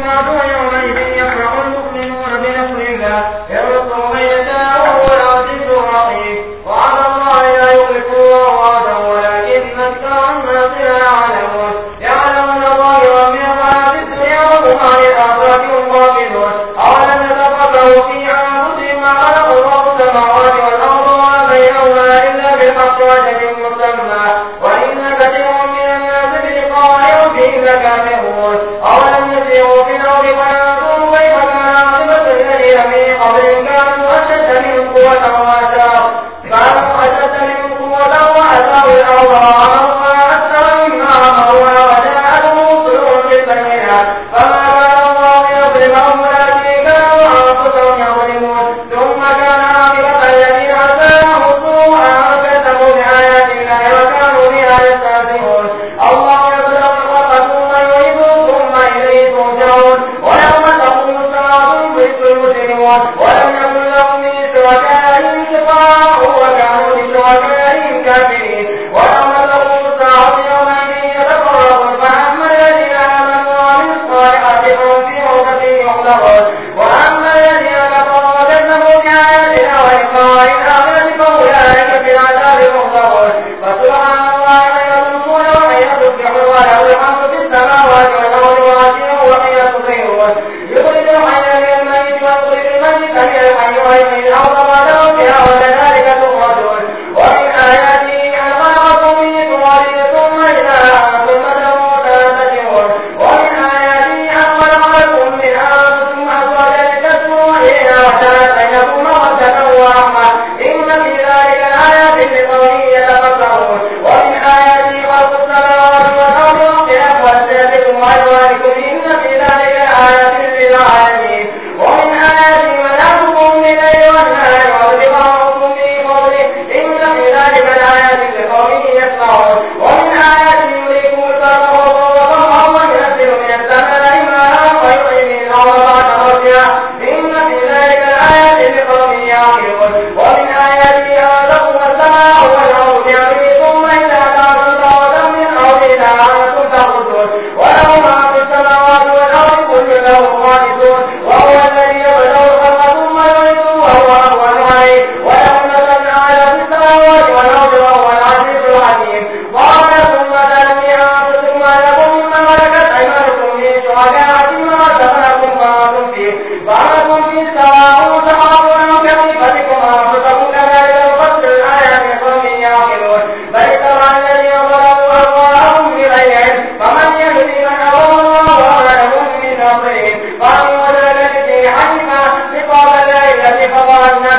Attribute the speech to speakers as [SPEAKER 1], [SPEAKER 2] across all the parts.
[SPEAKER 1] مارو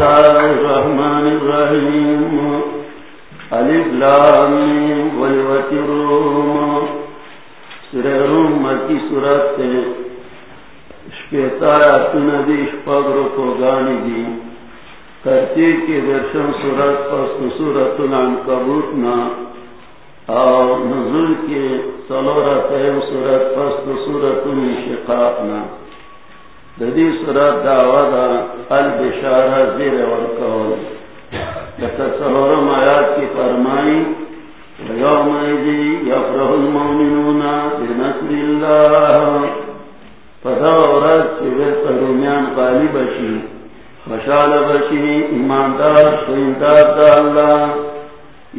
[SPEAKER 1] الله الرحمن الرحيم ألف روم روم مكي سورة شپیتا آیاتنا دی شپاگ رکو گانی دی درشن سورت پست سورت العنکبوتنا اور نزول کے سلورتیم سورت پس سورت الانشقاقنا ددی سرا داوا دا البشارہ زیر ورکول. لکہ سہورم آیات کی فرمائی ویوم ایدی یفرح المومنون بنصر اللہ. فدا ورد چویر پرومیان قالی بشی خوشحال بشی ایماندار، سویندار دا اللہ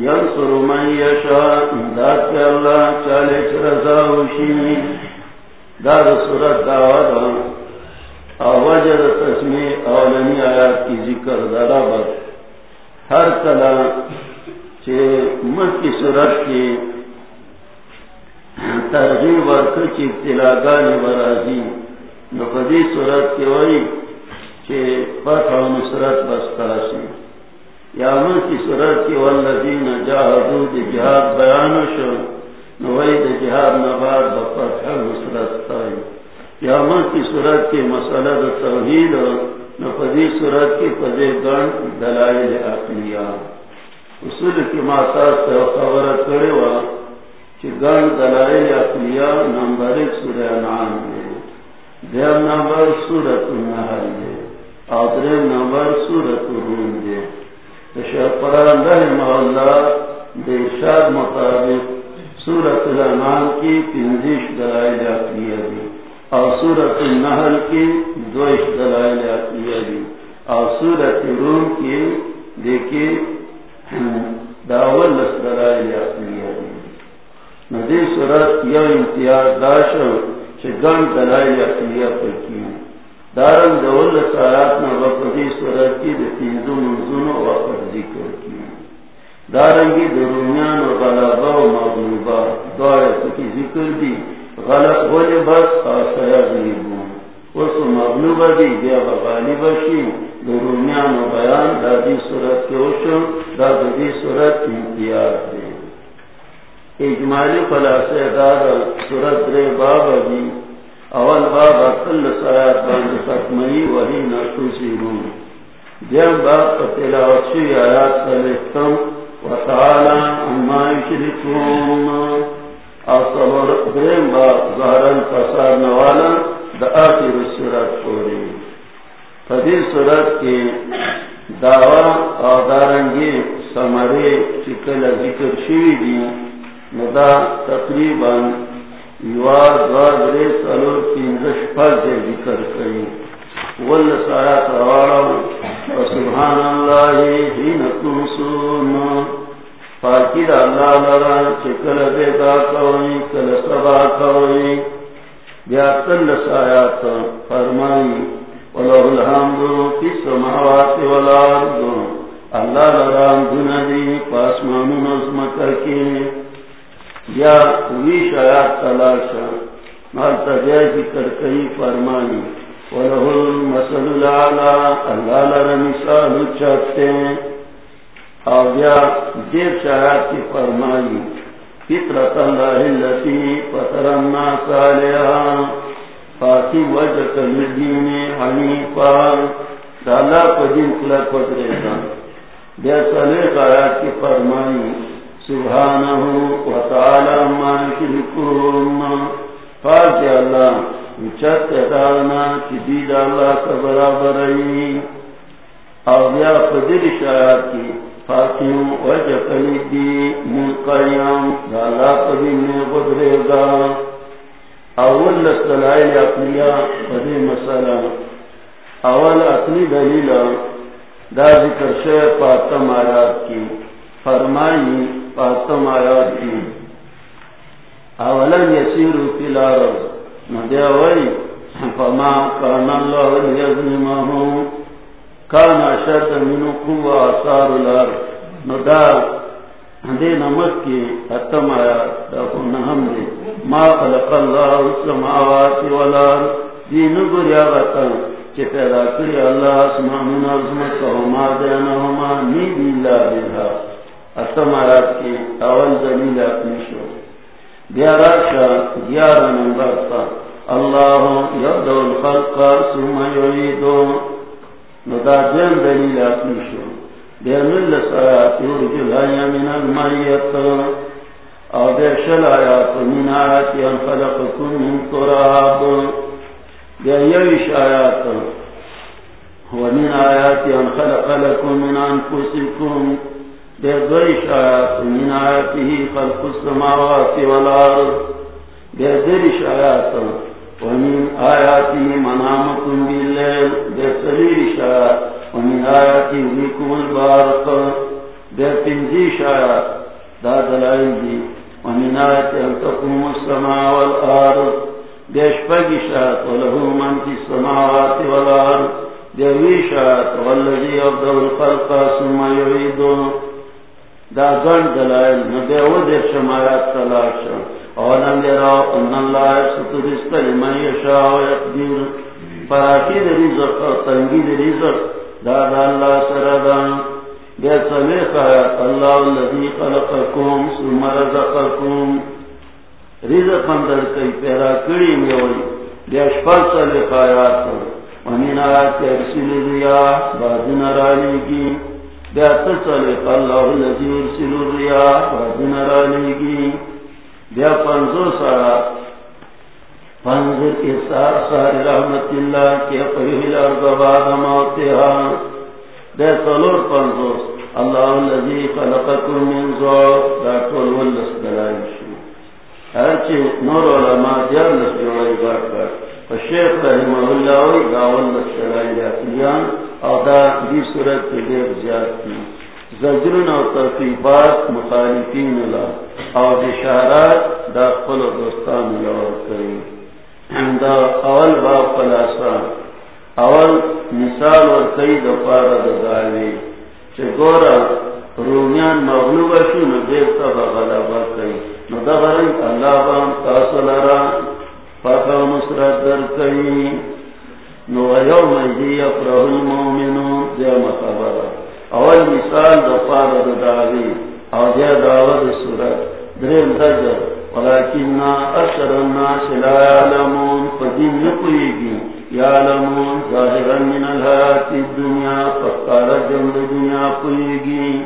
[SPEAKER 1] ینصر من یشا امداد کے اللہ چالے چرزا ہوشی دار سورت داوا دا آوجد تسمی اولنی آیات کی ذکر ذرا درابت ہر کلا چے مت کی صورت کی ترغیب ورک چی ابتلاگان برازی نقدی صورت کی وئی چی فتح و نصرت بستاسی یا من کی صورت کی والذین جاہدو دی جہاد بیانو شو۔ یا کی صورت کی مسئلہ دا توحید نقدی صورت کی فضی گن دلائل اقلیہ اصول کی ماتاست خبرت کرے وہاں گن دلائل اقلیہ نمبر ایک سورہ نام دے دیر نمبر سورت النحل دے آدر نمبر سورت الروم دے قرآن رحمہ اللہ دے مطابق سورت الانعام کی پنزش دلائل اقلیہ دی۔ اور سورت النحل کی دوش دلائل اور سورت روم کی دیکھی داول دلائل ندی صورت یا امتیاز داشو گن دلائی اقلیہ پر کی دارن دول سایات نا وقتی صورت کی دتیزو منزون و وقت ذکر کی دارنگی درومیان و غلابا و مغلوبا دعایت کی ذکر دی غلط ولی بس آسایا غلیبون اس مغلوبا دی بیا بغالبا شی درومیان و بیان دادی صورت کے اوشو دادی صورت امتیاز دی اجمالی خلاصے دار سورت رے بابا جی اول بابا کل سایات باند ختمی وہی نرسوسی ہوں۔ جم باب تلاوت شی آیات سلیختم و تعالی اما یشرکون۔ اور درم ظاہرن نوالا دا آخر سورت پوری. فدی سورت کی دعوی اور دارنگی سمرے چکل ذکر شوی دی تقریباً ذکر کری ول سارا کرواڑا سبحان اللہ پاکی دا اللہ لرا، چکل بیدا کوئی، کل سبا کوئی. بیا کل سایات فرمائی ولو الحمد فی السماوات والارض. اللہ لرا دن دی پاسمان نظمت کی یا ویش آیات تلاشا، مال تجای ذکر کئی فرمانی ولہ المثل العلا اللہ لر مثال چاہتے. ہیں اور یا دیر شایات کی فرمانی فطرت اللہ اللتی فطر الناس علیہا فاتی وجہ لدین حنیفا پدین کلا کی فرمانی سبحانه وتعالى ما يشركون فاجع اللہ کا برابر او بیا فدر کی فاتحوں وجہ قلیدی ملقیام دالا قدیم میں بدرے گا۔ اول لسلائل اقلیہ فدر مسئلہ۔ اول اقلی دلیل دا ذکر شیع پاتم آیات کی۔ فرمائی پاتم آیات کی۔ اولن یسیرو فی الارض۔ ندیا فما کان اللہ لیظلمہو کان اشد منو قوة اثار الارض. ندا دے نمت کی اتم آیات دا نہم دے ما خلق اللہ السماوات والارض. دی نگر یا غتن چی پیدا کری اللہ اسمان عظمت و ما دینہما نی بیلا بیلا اتمارات کی اول دلیل اپنی شو. گیارہ شاہ گیارہ نمبر تا اللہ یبدو الخلق ثم یعیدو ندا دلیل اپنی شو. بیر مل سایات من المیت او بیر آیات من آیات ان خلقکم من تراب. بیر آیات. ومن آیات ان خلق لکم من انفسکم. بيدرش آيات من آياته خلق السماوات والأرض بيدرش آيات ومن آياته منامكم بالليل بسليل شاء ومن آياته بكم البارق دا دلائل دي ومن آياته أن تقوم السماء والأرض وله من في السماوات والأرض والذي يبدأ الخلق ثم يعيده دا دلائل تلاشا اولم یراو ان اللہ ستو رزق لمن یشاو یقدیر. فراکی دی رزق تنگی دی رزق دا دا اللہ سردان. بیا سمیخ آیات اللہ اللذی خلقکم سم رزقکم. رزق اندر کئی پیرا کری میوئی. بیا شپل سمیخ آیات ومن آیات ارسل ریاح بازن رالی کی بیا تسلیخ اللہ اللذی ارسل ریاح بازن رالی کی بیا پنزو سارا پنزر کے سار سار رحمت اللہ کے قریح الارض بعد موتها بیا سلور پنزو اللہ اللذی خلقکم من زور دا کول ولس دلائی شو ہرچی نور علماء دیار لس جوائی بات بات فشیخ رحمہ اللہ وی دا ولس دلائی لیان او دا دی صورت کے دیر زیاد کی۔ زجرن او ترفیبات مخالفین اللہ او بشارات دا قل دوستان لور کری دا اول باب خلاصا اول مثال اور کئی دفار دا دعوی چه گورا رومیان مغلوب شو نو دیتا با غلبا کئی نو دا غرنگ اللہ بام تاصل را فاقا مسرد در کئی نو یوم ایدی افرح المومنون دیم خبرہ اول مثال دفار دعوی او دیا دعوت سورت. درم دجر ولكن اکثر الناس لا يعلمون فدین نقویگی يعلمون ظاہرا من الحیات الدنیا فقال جمد دنیا قویگی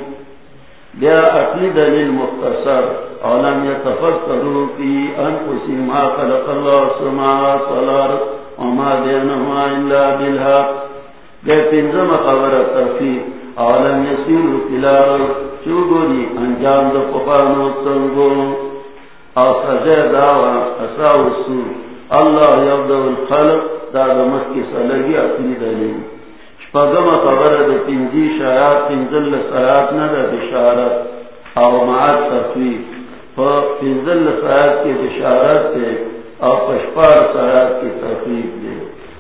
[SPEAKER 1] بیا اقلی دلیل مختصر اولم يتفکروا في انفسهم ما خلق الله السماوات والارض وما بينهما الا بالحق. بیا پنځم خبره تفصیل عالم یسیر تلار چوگوری انجام دا پپانو تنگو. او سجے داوا اساو سو اللہ یبدو الخلق دا دا مکی سلگی اپنی دلیل شپگم خبر دا پنجی شایات، پنزل سایات ندا بشارت او معاد تفویف پا پنزل سایات کی بشارت تے او پشپار سایات کی تفویف دے.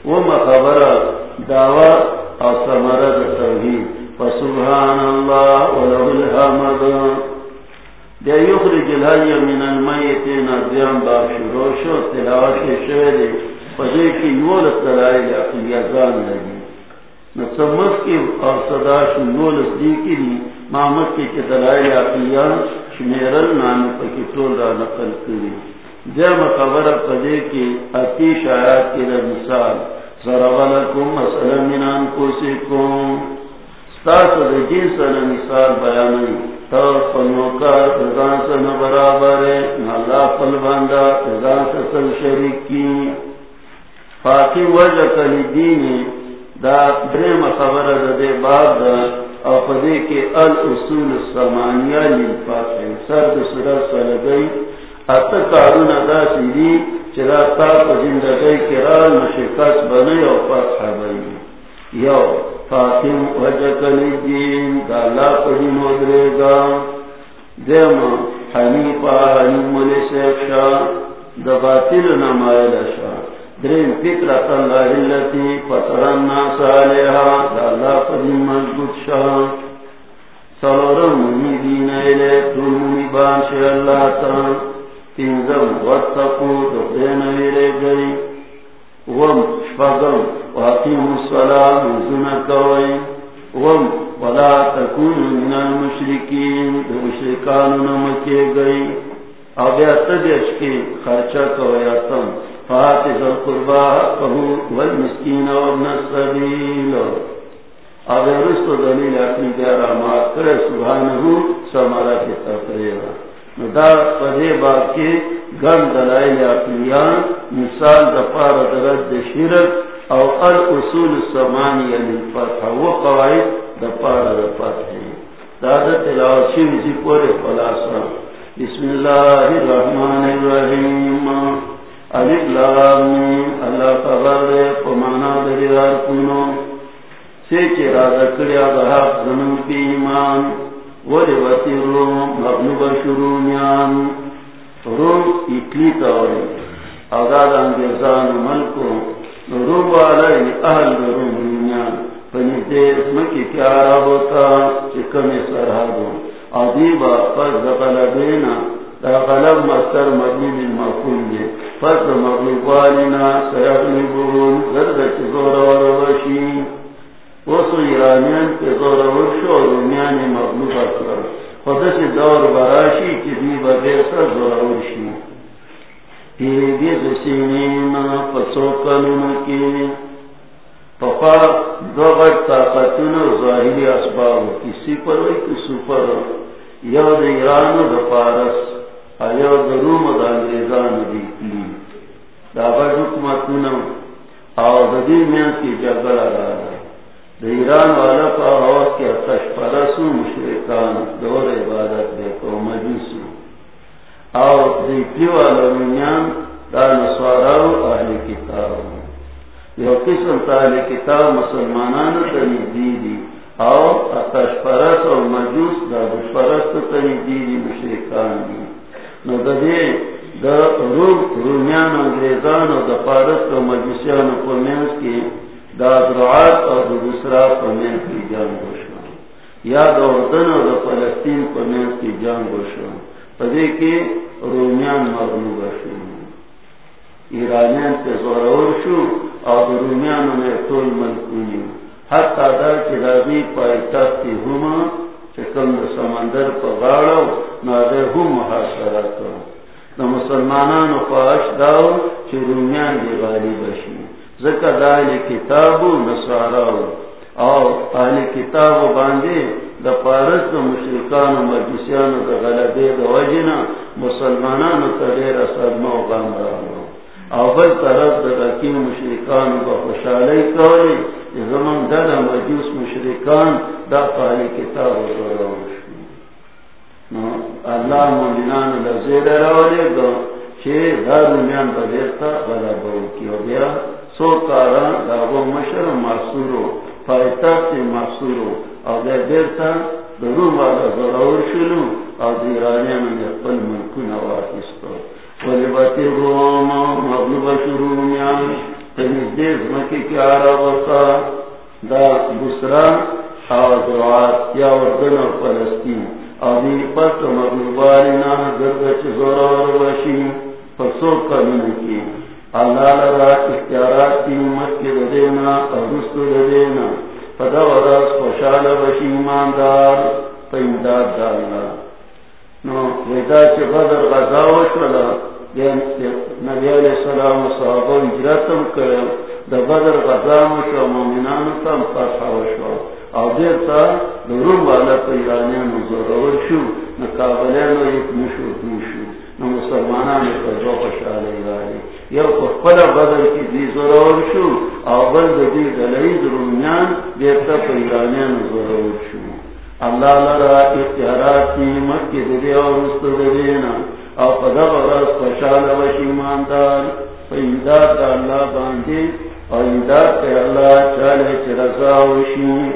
[SPEAKER 1] وم خبر دعوی او سمرد توحید. فسبحان الله وله الحمد. دے یخرج الحی من المیت نظیم باب شروع شو تلاوش شوئے فضے کی نول تلائی اقلی ازان لگی نصمت کی اور صداش نول دی کی لی محمد کی تلائی اقلی شمیرل نام پکی طول را نقل کری دیم خبر فضے کی اتیش آیات کی مثال. ضرب لکم مثلا من انفسکم تاسو د جنس سره مثال بیانوي تاسو په نوکار ځان سره برابر الله خپل باندې ځان سره شریک کی۔ فاقی وجه کلی دین دا دریم خبره ده د باب او په دې کې الاصول السمانیه للفاتح سر د سره سره دی اته کارونه دا سړي چې را تاسو ژوندۍ کې را بنئ او فتح بنئ یو۔ فاطم وجکل دین دا اللہ پڑی مدرے گا۔ دیم حنیفا حنیم ملی سیخ شا دا نمائل شا درین فکرت اللہ اللتی فطرن ناس علیہا دا اللہ پڑی مضبوط شا سلورم منی ایلے دل منی بانش اللہ تا۔ تینزم واتقو، دو دین ویرے گئی۔ وم الصلاة وزنا ولا تکون من المشرکین دو نمکے گئی او بیا کی خرچہ کوئی اتم فاتح القربا والمسکین وابن السبیل. او بیا رسط دلیل اپنی مات کرے سبحانہو سمارا کی تفریرہ دا پدے گن دلائل مثال دفار درد شرک او الاصول السمانیہ للفتح یعنی و قواعد دفار دفتح دا دا تلاوشی وزی پورے خلاصا بسم اللہ الرحمن الرحیم. اللہ خبر دے پمانا دریدار کنو سے چرا دکڑیا بحق زمن کی ایمان. ولی وطی روم؟ مغنوب شروع نیان روم اٹلی تاوری اگاد انگیزان ملکو روم والائی اہل کیارا ہوتا، چکم دا مستر دے مغلوب والنا سیغلبون زرد زور وروشی ایرانیان زور ورشو رومیان مغلوب خودش دور براشی چی بغیر سر زور ورشی پسو کی پپا دو ظاہری اسباب کسی پر وی کسی پر یو ایران پارس ایو روم دا انگریزان دی کلی دا او کی جگل آگا ایران والا پا آواز کی اتش پرسو مشرکان دور عبادت دے کو او دی کلی والا میان دا نسواراو اہل کتاب یو قسم تا اہل کتاب مسلمانان تا نزدی دی او اتش پرس او مجوس دا بش پرس تا دی مشرکان دی۔ نو دا دے دا روم رومیان انگریزان و دا پارس و مجوسیان و پرمینس کی دا دعات اور دا دوسرا پرمینس کی جان گوشو یا دا اردن و دا پلسطین پرمینس کی جان گوشو پدے کی رومیان مغنوب شو. ایرانیان تے زورور شو اور رومیان نے طول ملکونی حتی دا چی دا پائی تختی ہما چکم دا سمندر پا غاڑو نا دے ہم محاصرہ کرو دا مسلمانان و پاش داو چی رومیان دی غالی بشی ذکر دا اہلی کتابو نصاراو او اہلی کتابو باندے دا پارس دا مشرکان و مجلسیان دا غلبے دا وجنا مسلمانان و تغیر صدمہ و غام راو او بل طرف دا رکیم مشرکان و خوشحالی کولی زمان دا دا مجوس مشرکان دا پاہلی کتاب و ضرور اللہ مومنان لزید راولے گا چھے دار میان بدیرتا غلا کی ہو گیا سو کارا داغو مشر محصورو پایتاک سے محصورو او دے دیرتا درو والا ضرور شلو او دیرانیان میں قل ملکو نواکستو ولی روم مغلوب شروع میان مکی کیا را بسا دا بسرا او دعات یا وردن و فلسطین ابھی پت مغلوباری نا گرد زور اور وشی پسو کرنے اللہ لرا اختیارات کی امت کے دینا اور رست دینا پدا ورس خوشحال وشی ایماندار پیمداد ڈالنا نو ویدا چه بدر غزا وشولا نبی علیہ السلام و صحابہ اجراتم کرو دا بدر غزا وشو مومنانو تم فتح وشو او دیتا روم والا پا ایرانیان زورور شو نکابلیانو ایک مشو دوشو نو مسلمانان پا جو پشال ایرانی یو پا بدل کی دی زورور شو او بلد دی دلعید رومیان دیتا پا ایرانیان زورور شو. اللہ لرا اختیارات کی مکی دی او رست دینا او پا دا غرص پشال وش ایماندار. پا امداد اللہ باندی او امداد پا اللہ چالے چرزا وشی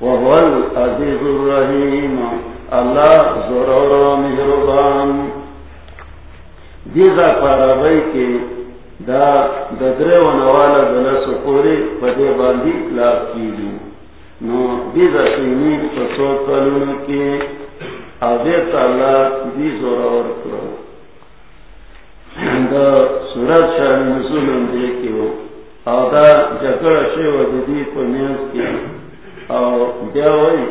[SPEAKER 1] وهو العزيز الرحيم الله زرور مهربان. دیزا پارابئی کے دا ددرے و نوالا دلا سپوری پدے باندی اطلاق کی دی نو دیزا سینی پسو کلون کے آدیت اللہ دی زرور کرو دا سورت شاہ نزول اندے کے ہو او دا جکڑ شیو دی پنیز کے او دیوئی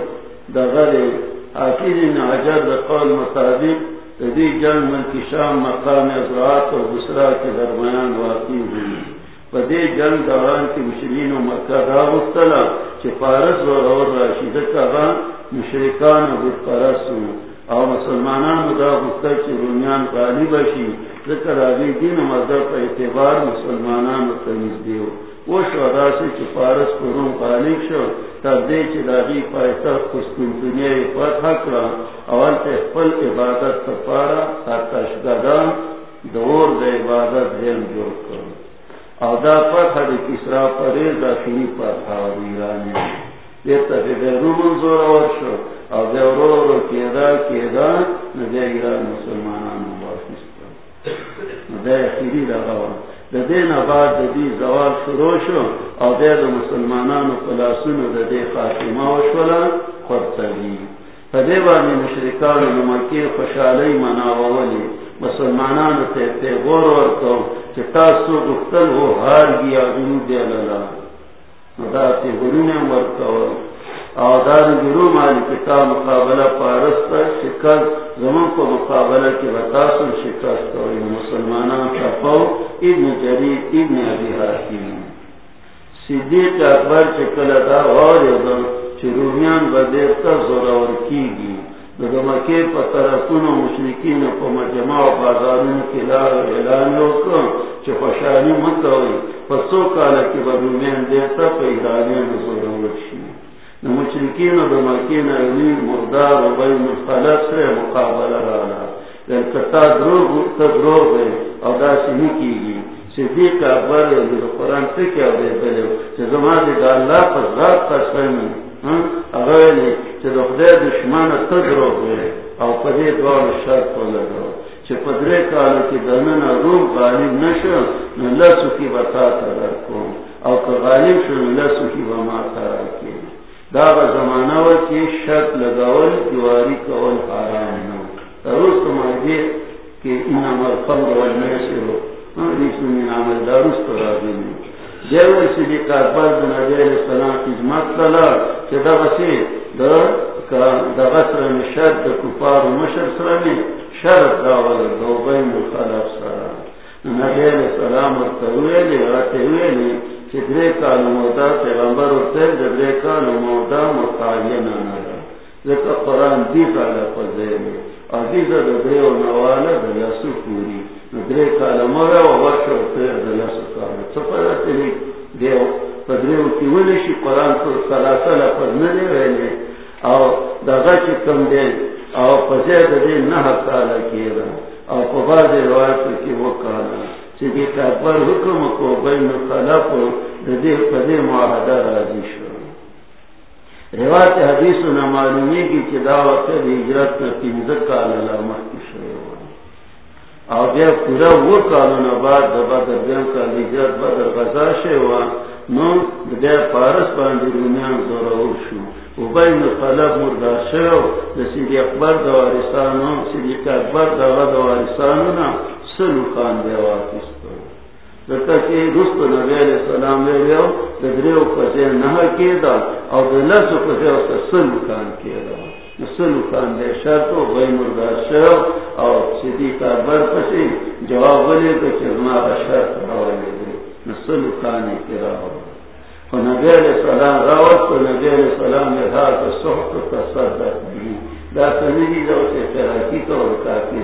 [SPEAKER 1] دا غری حافظ نعجر دا قول مطابق دا دی جنگ ملکی شام مقام ازرعات و بسرا کے درمیان واقعی ہوئی۔ پا دی جنگ دوران کی مشرین و مکہ دا بختلا چی پارس و غور راشید کبا مشرکان و بود پارس او مسلمانان دا بختل چی رومیان غالب شی ذکر آبی دین و مذہب پا اعتبار مسلمانان و تمیز دیو۔ وہ شہدا سے چپارس کو روم غالب شو تب دے چلاغی پائتا قسطن دنیا فتح کرا اول تے عبادت تپارا دور عبادت جوڑ کر او دا کسرا پرے دا فینی پر تھا ویرانی دیتا دے دے رومن زور او رو رو کیدا کیدا ایران مسلمانان اخیری دین آباد دے دی زوال شروع شو او دے دے مسلمانان پلاسون دے دے خاتمہ وشولا خورتگی فدے بانی مشرکان نمکی خوشحالی مناوولی مسلمانان تے تے غور ورکو چی تاسو گفتل ہو ہار گیا گنو دے للا دا تے غنون ورکو او دار گرو مالی کتاب مقابلہ پارستا شکل زمان کو مقابلہ کی بتاسو شکست اور ہوئی مسلمانان تپو ابن جرید ابن ابی حاکیم صدیق اکبر چکل دا غور یدن چی رومیان بدیتا زورور کی گی دمکے پترکون و مشرکین کو مجمع و بازارون کی لار و اعلانیو کن چه پشانی متوئی پسو کالا کی بدومین دیتا پا ایرانیان زورور شی مشرکین یعنی و دمکین ایلی مردار و بین مختلف سے مقابلہ رانا کتا دروگ تدروگ ہے او دا سنی کی گی صدیق اکبر ہے قرآن تکیا دے دلے چه زمان دی دا اللہ پس ذات قسمی اغیلی چه دخده دشمن تدرو گوی او پدی دوار شرط لگو چه پدره کالو که دنن روم غالب نشو نلسو کی بتا ترر کن او غالب شو نلسو کی بما ترر دا با زمانه و که شرط لگول دیواری کول حرام نو دروس تو مردی که این عمل خمر والمیسی رو ریسو من عمل دروس تو را بینید جیوی صدیق اکبر بن عبی علیہ السلام خدمت کلا کہ دا غسی دا دا غسر مشد دا کفار و مشر سرمی شرط دا غلق دا بین مخالف سرا نبی علیہ السلام ارتوی لی غتوی لی کہ درے کال پیغمبر ارتوی دا درے کال مودا مقاین نگا ذکر قرآن دیتا لفظے لی عزیزہ دا درے و نوالا دا یسو پوری درے کال مورا و ورش ارتوی دا یسو کالا سپرہ تلی دیو پدریو کی ولیشی قرآن تو سلاسا لفظ ندے ویلے او دا غچ کم دے۔ او پزید دے نحا کالا کیدا او پباز روایت کی وہ کالا۔ صدیق اکبر حکم کو بین خلق دے پدے معاہدہ راضی شو. روایت حدیث و نمالومی کی چی دعوت دے ہجرت میں پینزر کالا لامح کی شو. او بیا پورا وہ کالونا بعد دا بدر دیم کا لیجات بدر غزا شیوا نو بیا پارس باندی رومیان زورا شو. و بین خلق مردار شیو دا سیدی اکبر دا وارسانو سیدی اکبر دا غد نا سلو خان بیا واقستو دتا نبی علیہ السلام لیو دریو کی دا، او سلو خان کی دا. سلو خان دے شرط غی مردار شو او پسی جواب ولی تو چرما شرط راولی دے. نسلو خان کی راو نبی علیہ السلام راوت و نبی علیہ السلام تصدق دا کا اور کافی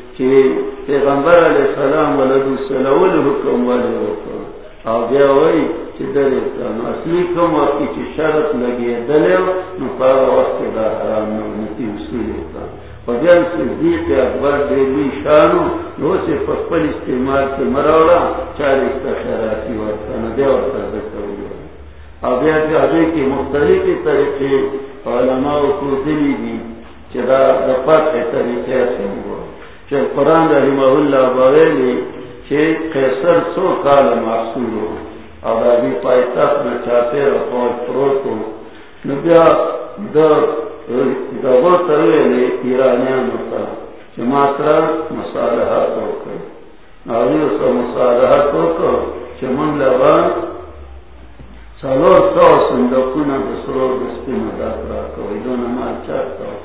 [SPEAKER 1] کہ پیغمبر علیہ السلام ولدو سلول حکم والے حکم او بیا وی چې دلې کم اصلي کوم وخت چې شرط لګي دلې نو په وخت دا حرام نه نتی اصول وکړه په بیا صدیق اکبر دې وی شانو، نو چې په استعمال کې مراوړه چاري استخاراتي ورته نه دی ورته ذکر او بیا دې کې مختلفې طریقې علماء کو دي دي چې دا د پاتې طریقې څنګه چې قرآن رحمه الله باندې کہ قیصر سو کال محصول ہو. اور ابھی پائی تک میں چاہتے رہو فروت ہو. نبیا دبو تروے نے ایرانیاں ہوتا. کہ ماترا مصالحات ہو کر. ابھی اس کا مصالحات ہو کر چمن لگا سلو سو سندکونا دسرو دستی مدد را کوئی دونوں مال چاہتا ہو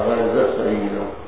[SPEAKER 1] اگر صحیح رہو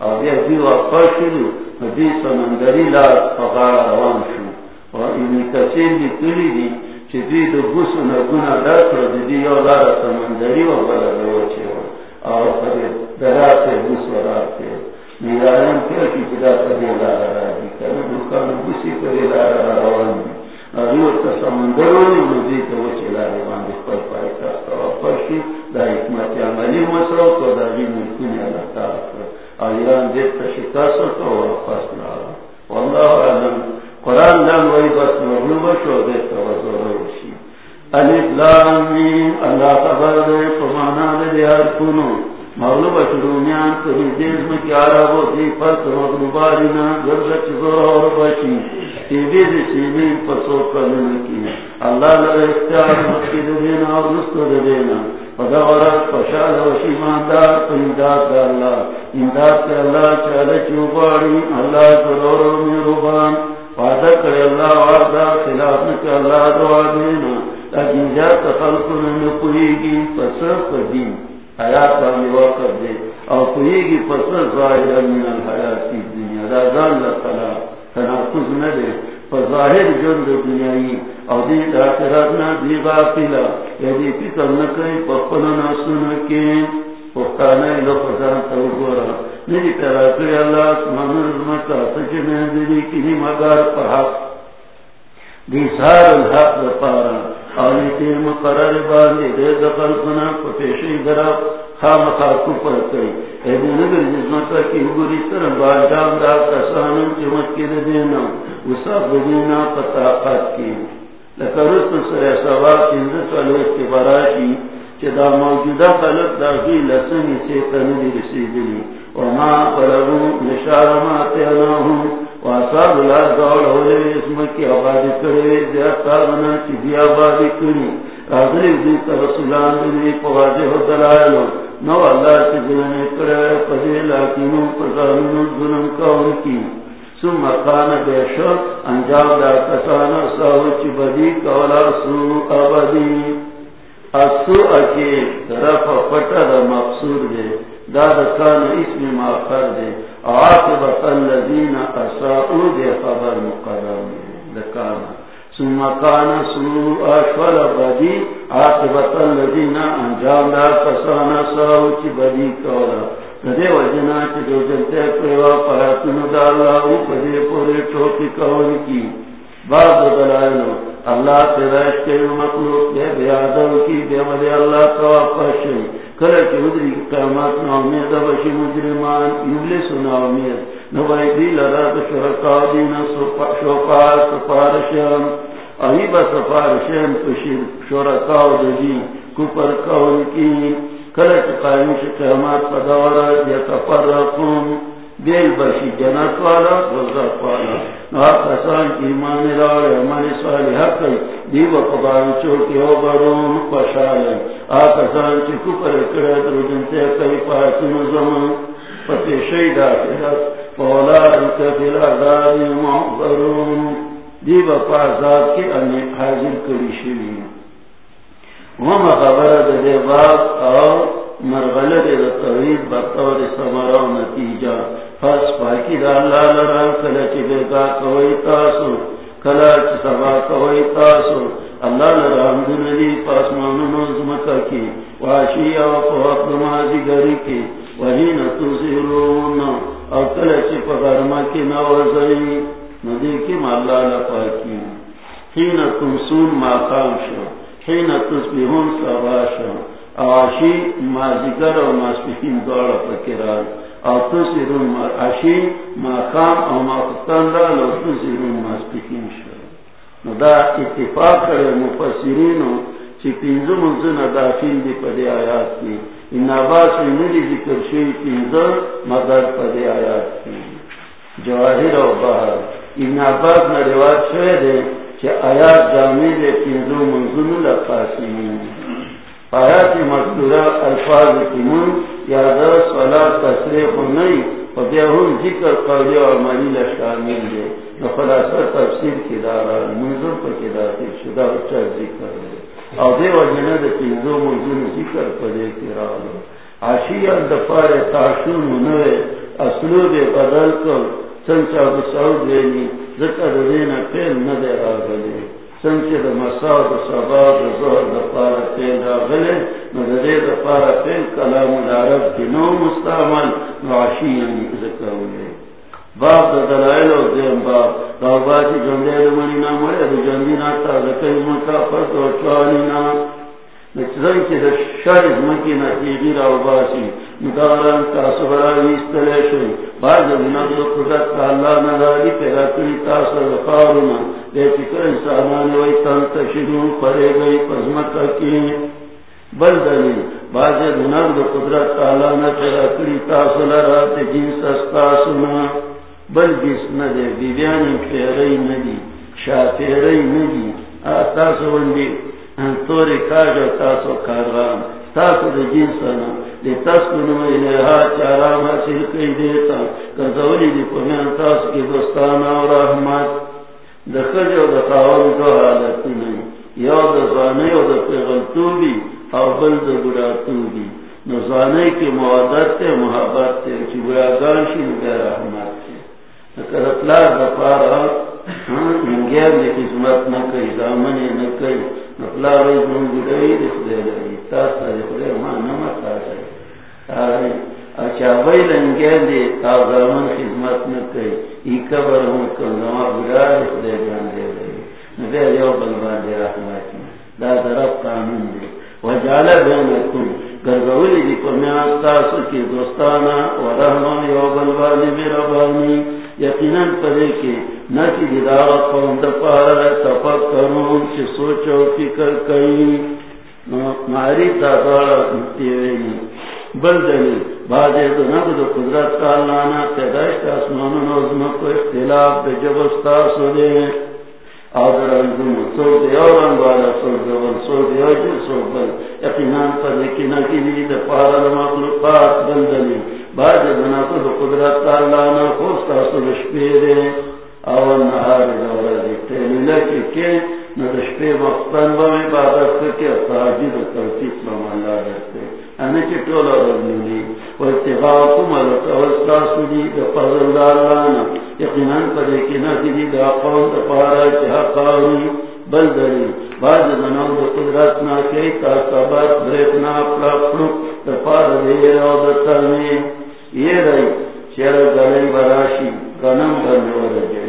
[SPEAKER 1] او بیا دی واپس شو دی سمندری لار فغار روان شو۔ و اینی کلی دو بوسو نگونا در کرد دی یو لار سمندری و بلا دو چی او خبیر درات بوس و رات تی میرانم کیا کی لار را دی۔ کنو دکان بوسی پدی لار را روان دی۔ اگیو تا سمندرونی نزی تا وچی لار روان دی پر پای کاستا واپس شو دا حکمت عملی مصرو کو دا غی ملکونی اللہ تعالی ایران دیت شکاس تو واپس نہ والله اعلم. قران لم وای بس مغلوب شو دیت وزور وشي الف لام میم. الله خبر دے پمانا دے یار کونو مغلوب شرومیان کبھی دیز میں کیا رہا وہ دی فرق مغلوبارینا گرزت زور اور بچی تیبی دی سیمی پسو کرنے کی اللہ لگا اختیار مکی دینا اور رسط دینا فدورت فشال وشی ماندار امداد دا اللہ امداد کے اللہ چالے چوباری اللہ ضرور میں روبان وعدہ کرے اللہ وعدہ خلاف نکے اللہ دعا دینا لیکن جات خلق نے کوئی گی پسر قدیم حیات آمی وقت دے اور کوئی گی پسر ظاہر من الحیاتی دنیا دا دان لطلا تناقض نہ دے فظاہر جند دنیای او دی داخرات نا دی غافلا یدی یعنی فکر نکئی پپنا ناسونا کی پختانا لو فزان تو گورا ندی پیرا اللہ سمان رزمکا سچے میں دلی کنی مگار پحق دی سار الحق دپارا آنی تیر مقرر باندی دے دقل کنا پپیشی دراب خام خاکو پر کئی ایدی نگر جزمکا کی گوری سر باجام دا کسانم چمت کی دینا۔ وصا بدینا پتاقات کی۔ لکرست سر سوال چندس علیہ کے براشی چدا موجودہ خلق دا غی لسنی سے تنلی رسیدلی وما قلبو نشار ما تیناہم۔ واساب دول ہوئے اسم کی آبادی کرے زیادتا بنا چی بھی آبادی کری۔ راضی دیتا رسولان دلی پواجہ دلائلو۔ نو اللہ چی ظلم کرے پدی لاکینو پزامنو ظلم کا ان کی۔ ثم کان بیشو انجام دا کسان سوچ بدی کولا سو ابدی۔ اسو اکی طرف پٹا دا مقصود دے، دا دا کان اسم ماخر دے۔ عاقبت اللذین اساؤ دے خبر مقدم دے کان۔ ثم کان سو اشول بدی عاقبت اللذین انجام دا کسان سوچ بدی کولا. کدے وجنا چ جو جنتے پریوا پراتن دالا او کدے پورے ٹوکی کون کی. بعد دلائلو، اللہ تے رائش کے مخلوق دے بیادم کی دے مدے اللہ کا واپس کرے کہ ادری قیامت نہ امید بشی مجرمان ابلیس نہ امید. نو بھائی دی لرا تو شرکا دین شوقا سفارشان اہی با سفارشان پشیر شرکا دی کپر کون کی کلچ قائم شی قیامات پا دورا یتفرقون، بیل بشی جنت والا رزق والا. نوار کسان کی ایمان راوڑ امان صالحہ کئی دیو قبان چوکی ہو برون پشال آ کسان چی کپر کرد رجنتے کئی پاکن زمان. پتی شید آخرت پولا انکفل عذاب معبرون دیو پاساد کی انیق حاضر کری شویم وما خبر دے باب او مرغل دے طویل بطور سمرا و نتیجہ پس پاکی دا اللہ لرا کلا چی بیگا کوئی تاسو، کلا چی سبا کوئی تاسو. اللہ لرا حمدن دی پاس مانو نظمتا کی، واشی او پوک نمازی گری کی. وحین توزیرون او کلا چی پغرما کی نوزئی ندی کی مالا پاکی حین تمسون ما شو، حین سبا شو۔ آشی و پکران او تسیرون آشی او را، لو تسیرون اتفاق کرے مفسرینو چی پینزو دی پدی آیات کی۔ ان آباس میں ذکر شوی پینزو مدر پدی آیات کی۔ جواہر و بہر ابن عباس نے روایت شوئے دے کہ آیات جامع دے پینزو منزل لقاسمین آیات مقدورہ الفاظ کمون یادہ صلاة تصریح نہیں فبیہون ذکر قولی و عملی لشامل دے۔ نخلاصہ تفسیر کی دارا منظر پر کی داتی شدہ اچھا ذکر دے۔ او دے وجنہ دے پینزو منزل ذکر پدے کی رالو عشیان دفار تاشون منوے اصلو دے بدل کر سنچا بسعود ویلی ذکر دینا پیل ندے آگلے سنچا دا مساو دا سبا دا زہر دا پارا پیل آگلے ندے دا پارا پیل کلام العرب کی نو مستعمل نعشین ذکر ہوئے باب دا دلائل و دیم باب. دا باتی جندے لمنی نامرے دا جندی ناتا دا کئی مکا پرد و چوانی نام نچزن کی دا شرز مکی نتیجی را باسی مداران تاسو براوی استلیشن بعض منازو قدرت کا اللہ نداری پیدا کری تاسو رفارونا دیتی کر انسانان وی تن تشنون پرے گئی پزمکا کی بل دلیل بعض منازو قدرت کا اللہ نا پیدا کری تاسو لرات جنس استاسونا بل جس ندے بیبیانی پیرئی ندی شاپیرئی ندی آتاسو وندی توری کاج تاسو کارغان تاسو دے جنسانا دے تسکنو الہا چارام حاصل کئی دیتا کزولی دی پمیان تاسو کی دوستانا و رحمت. دخج و دخاون دو حالتی نہیں یا دزانے و دفغلتو او بل دبراتو بھی نزانے کی موادت تے محبت تے چی بیاگانشی نبی رحمت تے نکر اطلاع دفارا انگیر نے خدمت نہ کئی دامن نہ کئی تاس نمت تاو خدمت نہ ای کبر نما جان نبی رحمت دا قانون وجعل بینکم. گرگولی دی پرمیان تاسو کی دوستانا و رحمان یو بلبانی میرا بانی. یقیناً پدے کے نہ کی ہدایت قوم دپار تفکرون چی سوچو فکر کئی ماری دادارا تیوینی بل دلیل باجے دو نقد قدرت کا لانا پیدائش کا اسمان و نظم کو اختلاف بے جبستا سو دے آدر انجم سو دے اور انوالا سو دے ون سو دے اور جو سو بل. یقیناً پدے کی نہ کی دپار مخلوقات بل دلیل. بعد بنا تو قدرت اللہ نہ خوش کا سو شپیرے اول نہار دورہ دیکھتے لیلہ کی کے نہ شپے مختن با عبادت کے تاجد و توفیق بما اللہ رکھتے انے ٹولا رجلی و اتباعکم الاتوستا سجی دا فضل اللہ نا۔ یقیناً پدے کی نہ دا قوم دا پارا چہا قاوی بل دلی۔ بعد بناو دا قدرت نا کی تاثبات بریتنا اپلا پلوک دا پارا دیر و دا یہ رہی چیر گلے براشی غنم بندو رجے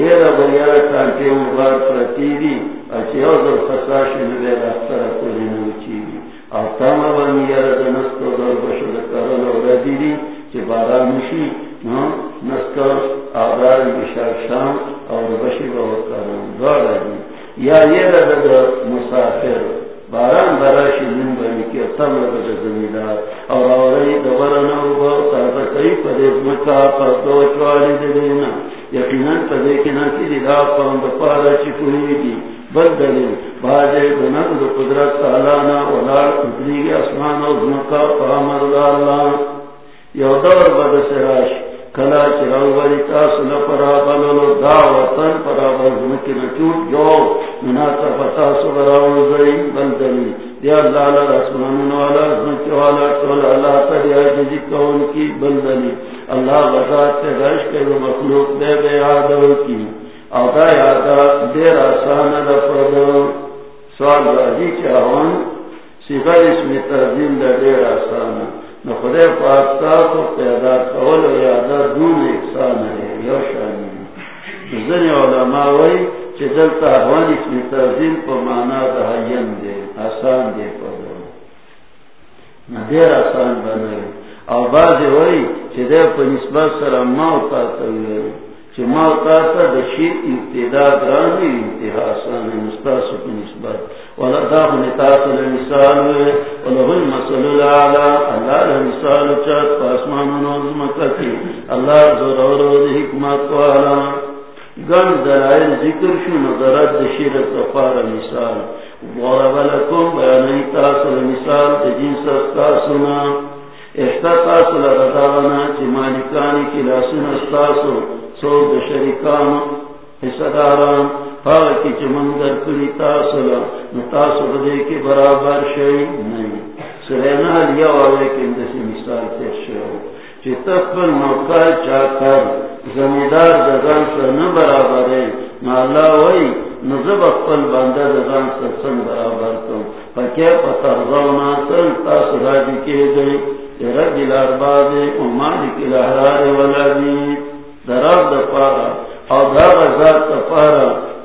[SPEAKER 1] یہ ربیا کانٹے مبار پرتیری اچھو در خساشی نبی رفتر کلی نوچیری او تاما بانی یرد نستو در بشد کرل و ردیری چی بارانشی ہاں، نستو آبار بشار شام اور بشی باور کرن دوڑا دی یا یہ رد مسافر۔ باران براشی من بانی کی تم رد زمیدار. اور اوری دورنا اوبا تازا کئی پدیز مکا پر دو چوالی دینا. یقیناً پدے کی ناکی دی دا قوم پارا چی کوئی دی. بل دلیل باجے دنک دا قدرت تعالینا ولار ادریگی اسمان و مکا پامر دا اللہ. یو دور بد سراش. کلا چراو ولی تاسو لپرا بلولو دا وطن پرا بزمکی نچوٹ جو مناتا پتاسو براو زئی بل دلیل دیا اللہ اللہ رسولان والا، زمکی والا چول اللہ تریا جزی کون کی بل اللہ غزات سے غش کے وہ مخلوق دے بے آدھو کی. آدھا یادا دیر آسان دا پردو سوال راجی چاہون سیغر اس میں ترزیم دا دیر آسان. نو خدے پاکتا کو پیدا کول و یادا دون اکسان ہے یو شانی زن علماء وی چی دلتا احوان اسم ترزیم پا مانا دا حیم دے آسان دے پا دو دیر آسان بنائی او بازی وی چی دیر پا نسبت سر موتا تاوی چی موتا تا دا شیر ابتدا گرانی انتہا آسان مستاسو پا نسبت. ولا داخل نتاق لنسال وی ولا هل مسل العلا اللہ لنسال چاہت پاسمان ونوزمکتی اللہ زور اور حکمت والا گن دلائل ذکر شو نظرت دشیر تفار مثال ضرب لکم بیانی تاصل مثال تجنس استاسنا اشتا تاصل ردانا چی مالکانی کی استاسو. سو دشرکان حصداران. پاکی چی مندر کلی تاصل نتاصل دے کے برابر شئی نہیں سرینا لیا والے کے اندسی مثال تیر شئی. چی تفل موقع چاکر، زمیدار دزان سر نہ برابر ہے. نہ اللہ وئی نظب اقبل باندہ دزان سر سن برابر کم پکے پتر زونا سن تاس راجی کے گئی. رب الارباب او مالک الاحرار والعبید دراب دپارا او دار ذات دپارا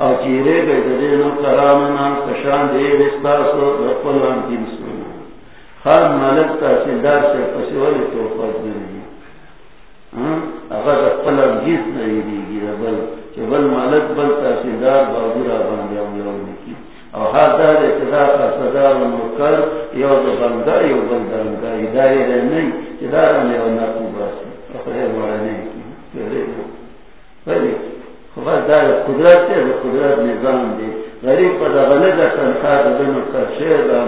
[SPEAKER 1] او چیرے گئے دلینو کرامنا کشان دے رستاسو زفل وان جنسو ہر مالک تحصیلدار سے پسولی تو فرد دی ہاں؟ اگر پلم جیت نہیں دی گی بل، کہ بل مالک بل تحصیلدار بابورا بن گیا کی. اور ہر دار ابتدا کا صدار مکر یو دو بنگا یو بل درنگا ہدایت ہے نہیں ادارہ نے ورنہ کو بس اپنے بڑا نہیں کی پہلے خبردار قدرت ہے قدرت نظام دے۔ غریب پر غلط تنخواہ دن کا شیر دا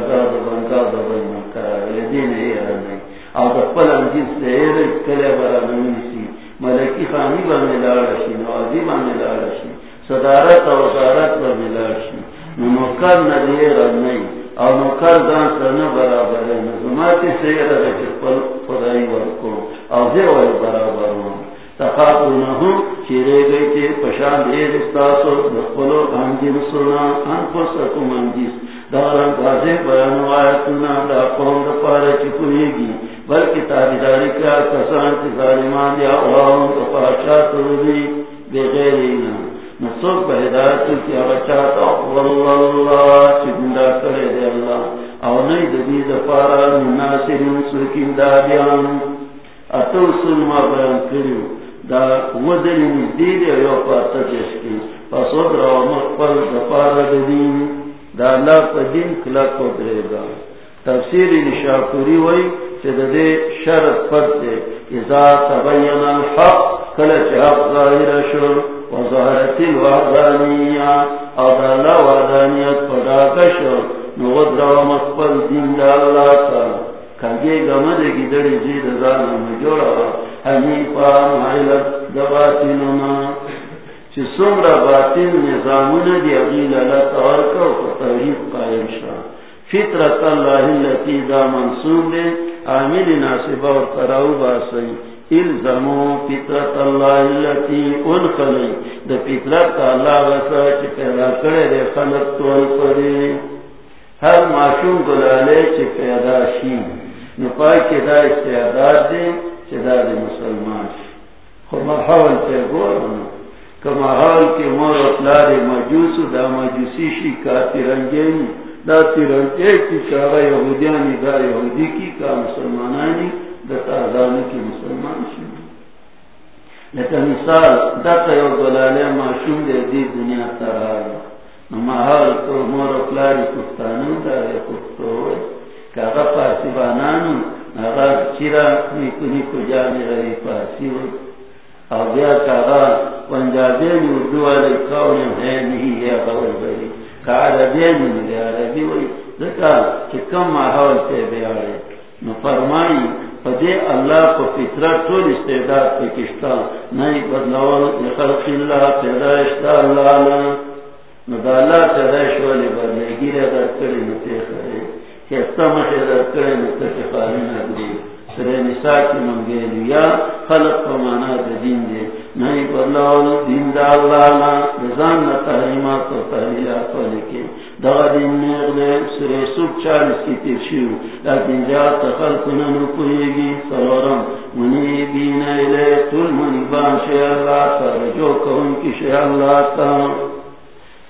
[SPEAKER 1] بنگا دا بن کرا۔ دین یہ نہیں او دا پل انجیز دے کلے برا نمیسی ملکی خانی با ملارشی نوازی با ملارشی صدارت و وزارت با ملارشی نمکر ندیے رب نہیں۔ او نمکر دان سرنا برابر ہے۔ نظماتی سیر رجی پل خدای ورکو او زی وی برابر پشان دے رستاسو دخلو انجن سنا انفسکم انجیس دارن غازے بیان آیتنا دا قوم دا پارا چکوئے گی. بلکہ تابداری کیا کسان کی ظالمان یا اواہم دا پاشات روزی بغیر اینا نصوب بہدایت کی اغچاتا واللہ چکندہ کرے دے اللہ. او نئی دبید پارا مناسر سرکن دادیان اتو سلما بیان کریو. دا ودنی نزدید یو پس و مقبل دین. دا پا دین کلک و دریگا تفسیر نشاکوری وی چه شرط پد دے. ازا تبین الحق کلچ حق ظاہر و ظاہرت الوحدانیہ. او دا وحدانیت نو و مقبل دین دا اللہ تا. کگے گمد گدڑی زید جی زانا مجوڑا حنیفا محلت دباتننا چی سمرا باطن نظامون دی اغیل اللہ تورکا و توحید قائم شا فطرت اللہ اللتی دا منصوب لے عامل ناسبہ و تراؤ باسی الزمو فطرت اللہ اللتی انخلی۔ دا فطرت اللہ وسا چی پیدا کرے دے خلق تول پڑے ہر معشوم گلالے چی پیدا شیم۔ نپائی کے دا استعداد دے چدا دے مسلمان خو محاول تے گور ہونا کہ محاول کے مور اطلاع دے مجوس دا مجوسی شی کا ترنگینی دا ترنگے کی چاہا یہودیانی، دا یہودی کی کا مسلمانانی، دا تازانی کی مسلمان شی. لیکن مثال، دا قیو دلالے معشوم دے دی دنیا تر ترآئی محاول تو مور اطلاع دے کفتانو، دا دے کفتو ہوئے. کاغا پاسی بانانو ناغا چیرا نیکو نیکو جانی غری پاسی و او بیا کاغا پنجابینی اردو علی قولی ہے، نہیں ہے غور بری. کا عربینی ملی عربی وی ذکا کہ کم ماحول تے بیارے نو فرمائی، پدے اللہ کو فطرت ٹول استعداد پہ کشتا. نہیں بدلاول لخلق اللہ پیدائشتا اللہ ندا اللہ پیدائش والی بدلے گیرے در کڑی نتے خرے کہتا مخی سرے نساء کی خلق دین دے۔ نہیں بدلاول دین دا اللہ نا۔ نظام نا تحریمات و تحریلات دغا دین سرے چالیس کی لیکن جا منی بین ایلے تل منی بان شی اللہ تا کون کی اللہ تا۔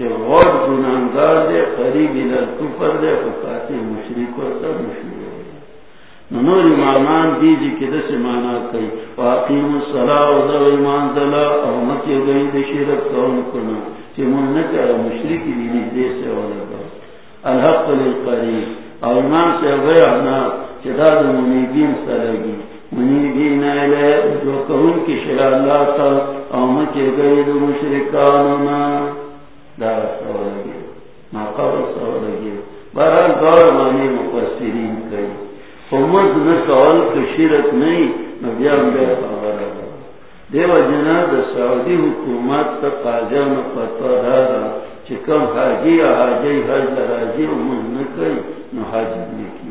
[SPEAKER 1] دادا چھ غور گنانگار دے قریبی للکفر دے فکاتی مشرک و سب مشرک نور امامان دیجی کے دس مانا کئی. واقیم الصلاة و دو ایمان دلا او مکی گئی دے شرک کون کنا. چھ من نکا مشرکی دینی دے سے والا الحق للقریب. او ایمان سے غیرنا چھ داد منیبین سرگی. منیبین ایلے، جو کون کی شرع اللہ تا. او مکی گئی دے مشرکاننا دور کئی۔ امت کشیرت نہیں، نبیان بے خبر دیو جنا سعودی حکومت تا دارا، چکم حاجی حاجی حج لراجی امت نکی نو حاجی نکی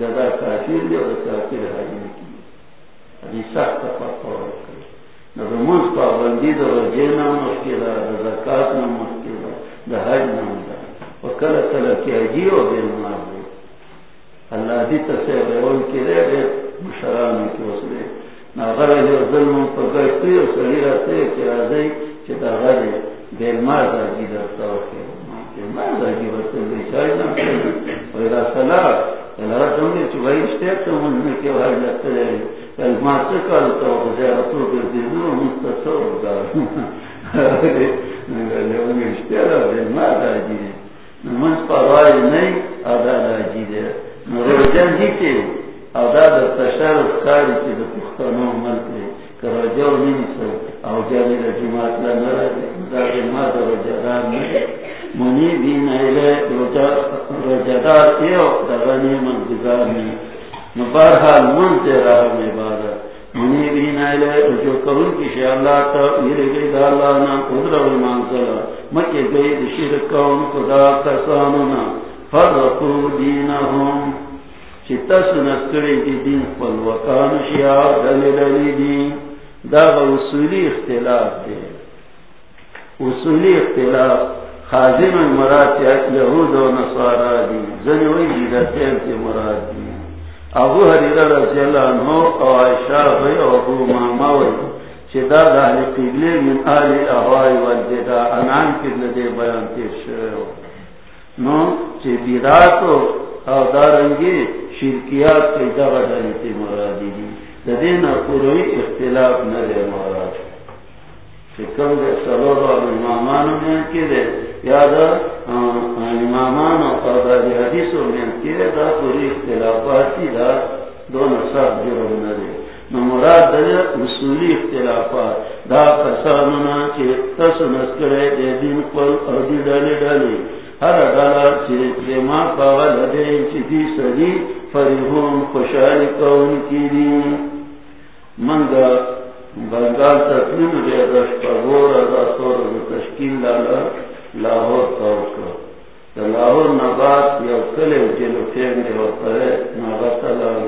[SPEAKER 1] دا کافر سخت نو پابندی مشکل دا حج نا دا. وکل تلکی حجی و بین مارد اللہ دی. تسے ریول کی رے بے مشرانی کی وصلے ناغر جو ظلم پر گشتی و سلی رہتے کہ آزائی چی دا غر بیل مار دا در تاوکے بیل مار برتے بے شاید نام کرنے ویرا صلاح اللہ جمعی چی بھائی اشتے تو من میں کیا بھائی لگتے رہے بیل مار سے کال تو غزیرتو کر دیدو مستثور دا لیون منی من گزار من دے رہا میں بارا منی بھی شاء اللہ تا میرے گئی دا اللہ نا قدر و گئی دا خدا کسانونا فرقو دینہم دی دین پل دی۔ دا اصولی اختلاف اصولی اختلاف خازم مراد یہود و نصارا دی۔ زنوی تی مراد دی۔ ابو حریرہ رضی اللہ عنہ او عائشہ غی او ابو ماماوی چتا دا اہل قبلی من آل احوائی والجدہ انان کبل دے بیان تیر شرے ہو۔ نو چی بیداتو او دارنگی شرکیات کی دغا دلیتی مرادی دی۔ دین پوروی اختلاف ندے مراد چکم دے سلور و امامانو میں کی دے یاد امامانو قدر حدیثو میں کی دے، دا پوری اختلافاتی دا دو نصاب جرم ندے نو مراد دے اصولی اختلافات۔ دا کسانونا چی تسو نسکرے دے دین قل او دی ڈالی ڈالی۔ ہر ڈالا چی ما پاول دے چی دی سری، فریحون خوشحال کون کی دی۔ منگا بنگال تکلیم دے دش پر غور سور تشکیل لالا لاہور توقع دا لاہور نبات یا کلے جلو فیم دے وقت ہے ناغا تلال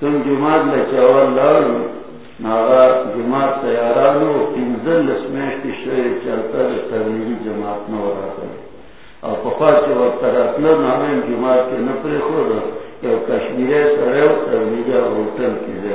[SPEAKER 1] کم جماعت لچاوال لال ناغا جماعت سیارانو انزل لسمیشتی شوئے چلتا دا تغلیری جماعت نورا کرے اور پپا کے وقت راتل نام جماعت کے نپرے خود کہ کشمیر سرو ترمیجا ہوٹل کی دے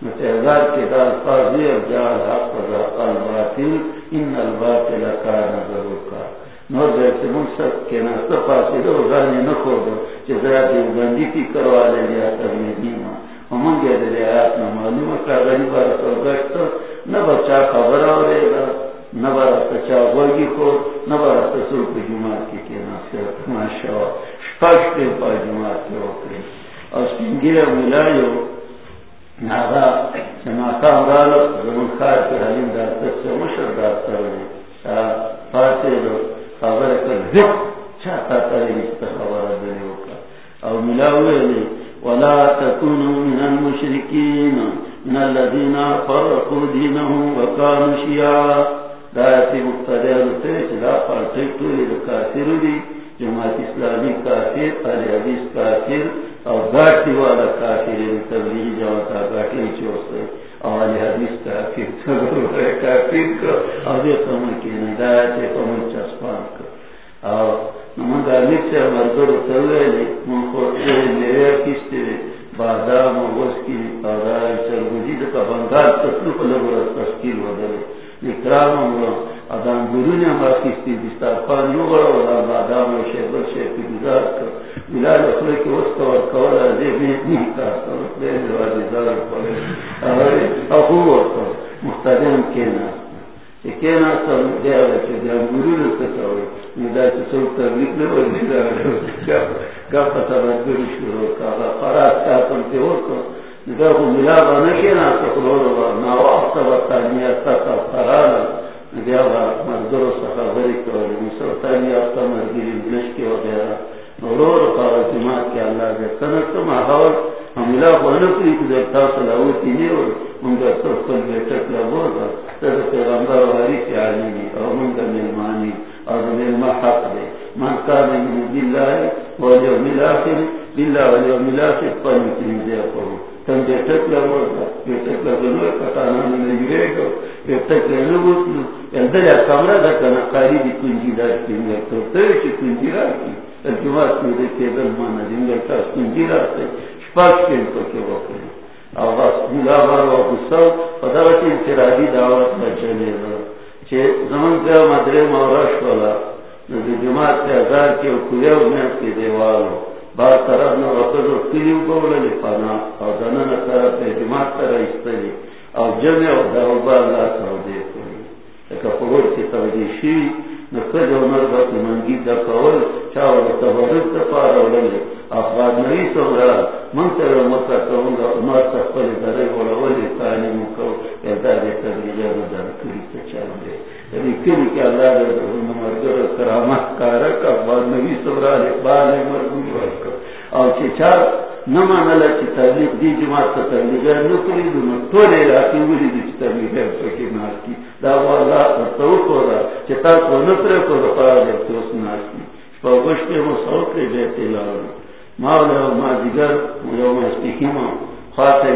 [SPEAKER 1] تیغار کے دال قاضی اب جال حق پرا الباطل ان الباطل کار نظرو کا نو دیتے من سب کے ناستا پاسی دو غانی نکو دو چی ذرا دیو کی کروا لے لیا ترمیدی ما ومن گیا دلی آیات نمالوم کا غنی بارا تو گشتا نبچا خبر آورے گا، نہ نبر چا ورگی کو نہ نبر سر کو جماعت کی کے ناصر ماشاء شپش کے پا جماعت کے وکرے اور سنگیر ملایو ناغا چماتا مرالو زمان خار کے حلیم دارتر سے مشر دارتر نے پاتے دو خبر کر ذک چاہتا تاری نستا خبر دلیو کا اور ملاوے ولا تکونو من المشرکین، من الذین فرقو دینہم وکانو شیعہ دایتی مقتدیان تے چلا پارتے تولی دا کافر دی. جماعت اسلامی کافر علی حدیث کافر اور گاٹی والا کافر دی تبلیغی جماعتا گاٹی چوستے اور حدیث کافر تبلیغی کافر کو۔ اور دے قمر کی ندایت ہے قمر چسپان کو۔ اور نمان گارنک سے مردر تلویلی من خود سے میرے کستے بادام و غسکی آدھائی چلگوزی دکا بندار تطلق لگو تشکیل ودلے اکرام امرا ادام گرونی امرا کستی دستا یو گڑا بادام و شیبر شیبی گزار کر ملال اخلی کی وسط و کولا زی بیت نہیں کارتا لین روازی دار پڑے اوری اخو ورطا مختدین کینا چی کینا سا دیا چی دیا گرونی کتاوی مدا چی سو تبلیق نو دیدا گا پتا بردگری شروع کارا قرار چاہتم تی ورکا دیکھو ملا بنا کے نا تو نواز تعلیم کا قرار دیا مزدور سخابری کو مصر تعلیم مرگیری انگلش وغیرہ نورور قرار جماعت کے اللہ کے کنک ماحول ہم ملا بنا کی دیکھتا سلاوتی نہیں اور ان کا بیٹک لگو گا پیغمبر واری کے عالمی، اور ان کا اور مہما حق دے. من کان من بالله واليوم الاخر بالله واليوم الاخر فليكن ذا قوم تم دے تک لگو یہ کتانا نہیں گرے گا یہ تک لگو کمرہ دا کنا قاری دی کنجی دار کی میں تو تے چ کنجی را کی الجوات میں دے کے دل مانا دین تا کنجی را تے سپاش کے تو کے وقت او بس بلا بار و قصو پدارت انفرادی دعوت بچنے دا چھے زمان کا مدرے موراش والا نزی جماعت کے ازار کے کوئیو میں کے دیوالو با طرف نہ وقت کلیو گول لی پانا او دنن طرف جماعت تر استلی او جمع او دعوبا اللہ سو دے کوئی اکا پور کی تودیشی نکد و مربط منگی دا کول چاو دا تبرد دا پارا وللی اخبار نوی سو را من تر مکا کونگا امار سخپل دره ولا ولی تانی مکو یدا دے تبریجا دا در کلی تچاو دے۔ یعنی کلی که اللہ دے در مرگر کرامت کارک اخبار نوی سو را لکبار مرگوی ورکا او چې چا نه منله چې تبلیغ دی جماعت ته دا تو کو تر کو ما یو خاطر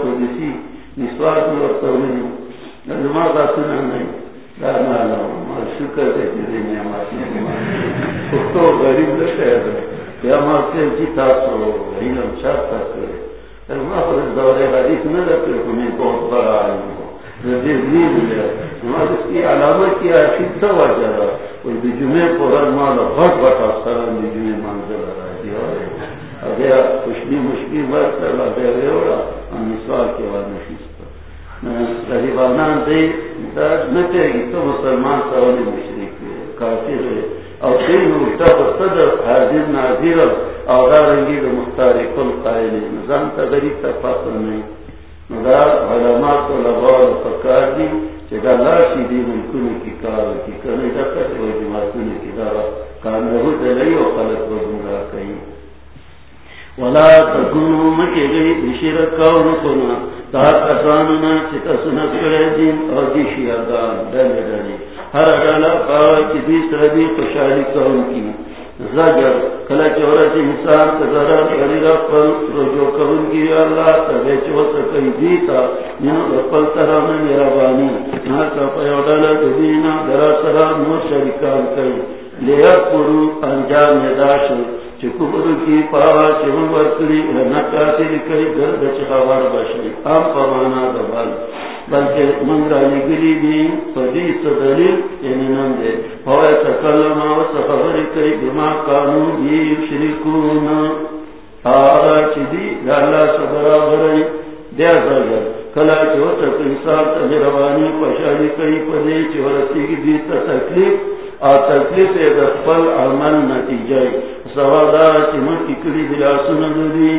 [SPEAKER 1] کو نسوار دا شکر دې تو غریب مارتے علم چاہتا کرے۔ دور حدیث رکھے بہت بڑا لیا اس کی علامت کیا وجہ کوئی ہر بہت بڑا سلام بھی رہا دیا اگر خوشنی مشکل بات کر دے رہے ہو ہم کے بعد نشیست دے نہ تو مسلمان سوالی مشرک کافر ہے۔ او دین مشتاق صدر حاضر ناظر او دارنگی دا مختاری کل قائلی نظام تا غریب تا فاصل نہیں۔ ندار علامات و لغار و فکار دی چه دا لاشی دی ملکونی کی کار کی کنی دا کسی و جماعتونی کی دارا کانهو دلی و خلق و گمرا کئی ولا تکنو مکی گئی بشیرکاو نکنا دا کسانونا چکا سنت کرے دین اور دی شیعدان دلی دلی ہر ڈالا پاوا کی بھی سردی خوشحالی کروں کی زجر کلا چورت انسان کا تزران کری رفل رجو کرن کی اللہ تبے چوت کئی دیتا نو رفل تران میرابانی ناکا پیوڈالا دینا درا سرا نو شرکان کئی لیا پرو انجام داش چکبر کی پاوا چون ورکلی نکا سر کئی گرد چخوار بشری ام پمانا دبال بلکہ منگا نگلی دی فدیس دلیل یعنی نندے ہوئے تکلم و سخبر کئی بما قانون دی شرکون۔ آرہ چی دی لالا سبرا برئی دیا زرگر کلا چی ہو تک انسان تجربانی پشانی کئی پدے چی ورسی کی دیتا تکلیف۔ آ تکلیف دفل عمل نتیجہ سوادار چی من کی کلی دلا سنگلی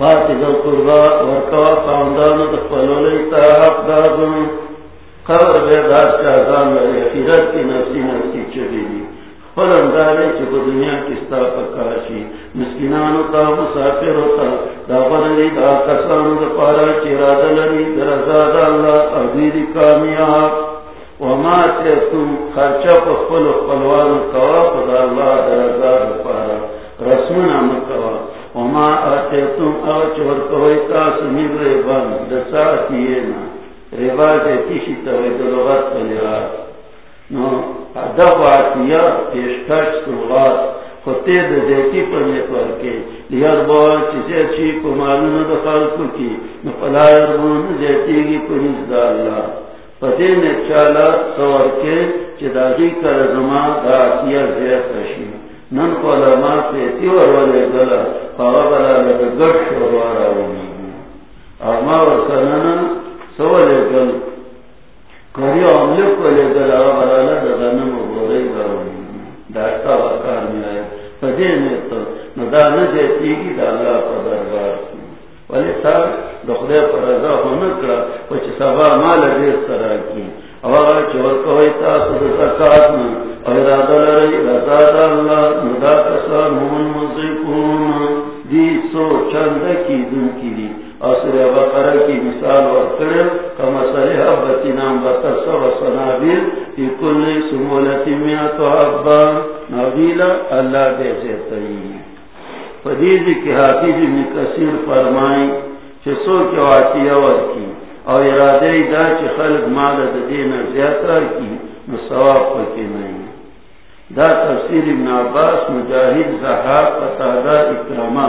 [SPEAKER 1] فاتد القربا ورکوا خاندان حق قبر بیدار خیرت کی نفسی نفسی چلی دی چکو دنیا کستا پکاشی مسکنانو تا دا کسانو دا پارا درزاد اللہ عزیز کامیاب. وما تیتم خرچا پخفل کوا خدا اللہ درزاد پارا رسمنا مکوا وما آتیتم آچور کوئی تاس من ریبان، دسا دساتینا ریبا جیتیشی توی دلغت پلیرات نو ادب آتیا پیشکش سلغات خطی دا دیتی پر کے لیر بوا چیزے چی کو معلوم دخل کو کی. نو پلایر بون دیتی گی پنیز دا اللہ پتے نے چالا سور کے چی داغی کر زمان دا آتیا زیاد رشید نن کو علماء سے تیور والے گلا پاوا بلا لگا گڑ شروارا ہوئی اما ورسنانا سوالے گل کریو عملک والے گلا بلا لگا غنم و بورے گا ہوئی داشتا وقار میں آئے فجے میں تو ندا نجے تیگی دا اللہ پا دربار ولی سار دخلے پر رضا ہونا کرا وچ سبا مال دیر سرا کی اوہ چور کوئی تاسو دا زکاة میں دی سو چند کی دن کی دی کی مثال وقت کما سرح بتی نام بتا سو سنابیل کل سمولتی میات و حبا نبیل اللہ دے سے تئی فدیز کی حافظ کثیر فرمائی چھ سو کی واقعی اور کی۔ اور ارادے دا چھ خلق مالد دین زیادہ کی ثواب پکی نہیں دا تفسیر ابن عباس، مجاہد زہاب قطادہ اکرما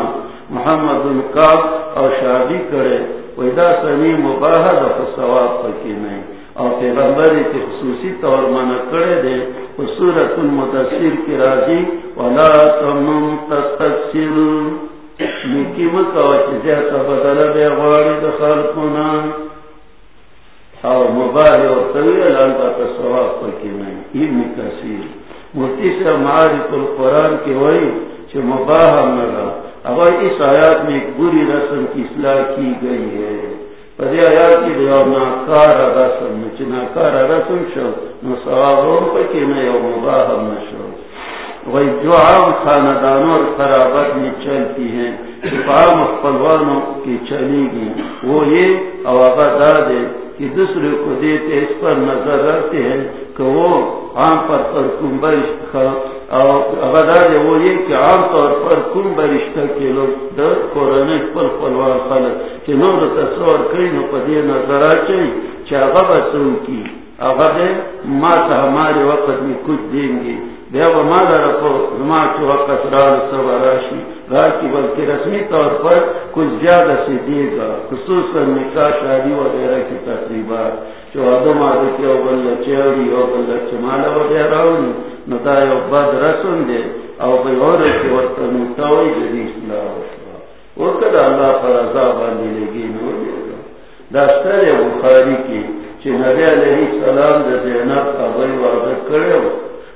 [SPEAKER 1] محمد القاب اور شادی کرے ویدا سنی مباہد اور ثواب پکی نہیں اور پیغمبر کی خصوصی طور منع کرے دے سورت المدثر کی راضی، ولا تمم تستکثر نکی مکوچ زیادہ بدل بے غواری دخل کنا اور مباہد اور طویل لانتا ثواب پکی نہیں ابن کثیر مفتی سے معارف القرآن کی وہی جو مباح ملا اگر اس آیات میں ایک بری رسم کی اصلاح کی گئی ہے، پر آیات کی جو ناکار رسم ناکار رسم شو، نو سوابوں پر کہ نہ یو مباح شو۔ وہی جو عام خاندانوں اور خرابت میں چلتی ہیں عام پلوانوں کی چلے گی وہ یہ اوادہ دے کہ دوسرے کو دیتے اس پر نظر رکھتے ہیں کہ وہ عام پر پر کم برشتہ اور وہ یہ کہ عام طور پر کم برشتہ کے لوگ در قرآن پر پلوان خلق کہ نو تصور کئی نو پدے نظر آچائی چاہا بسوں کی۔ اگر ماتا ہمارے وقت میں کچھ دیں گے۔ بیا وہ مالا رکھو زما چو وقت رال سب راشی راکی بلکہ رسمی طور پر کچھ زیادہ سے دے گا خصوصاً نکاح، شادی وغیرہ کی تقریبات، جو ادم آدھے کے او بلہ چیوری او بلہ چمالا وغیرہ ہونی نتا یو بد رسم دے او بھئی اور کے وقت نتاوی جدی اصلاح وہ کدا اللہ پر عذاب آنے لگی نو دے گا دستر بخاری کی چھ علیہ السلام دے زینب کا بھئی وعدہ کرے ہو۔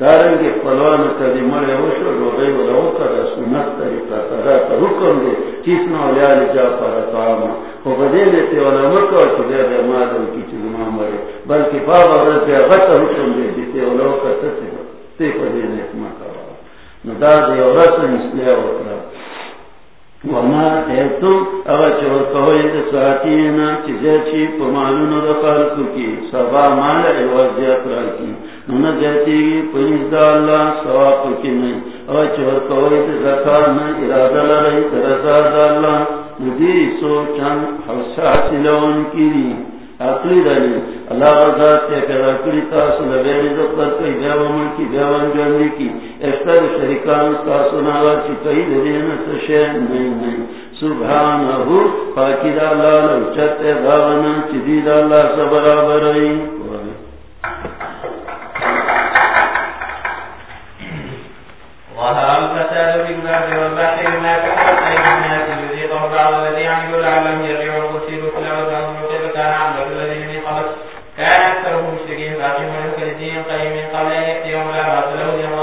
[SPEAKER 1] دارنگ پلوان کدی مڑے وشو روغی ولا وکر سنت طریقہ سرا تا حکم دے چیس نو لیال جا پر اتاما او بدے لیتے والا مکو چو دے دے مادم کی چیز ما مرے۔ بلکہ بابا رضی غط حکم دے دیتے والا وکر تسی تے پدے نیت مکا نو دا دے اور رسن اسلیا وکرا۔ وما تیتم اغا چور کہوئی دے ساتینا چیزے چی پمالون دفال کی۔ سبا مال عوض دیت راکی نہ جاتی پنج دا اللہ ثواب کی نہیں۔ اور چور کوئی ارادہ رضا دا اللہ۔ سوچن کی دلی اللہ رضا تے پیدا کری تاس پر کئی کی کی۔ شرکان کئی نہیں نہیں۔ پاکی دا اللہ اللہ
[SPEAKER 2] ظهر الفساد في البر والبحر بما كسبت ايدي الناس ليذيقهم بعض الذي عملوا لعلهم يرجعون وسيروا كل الارض فانظروا كان عمل الذي من قبل كان اكثرهم مشركين فاقيموا كالدين قيم قبل ان يأتيهم لا باس له دين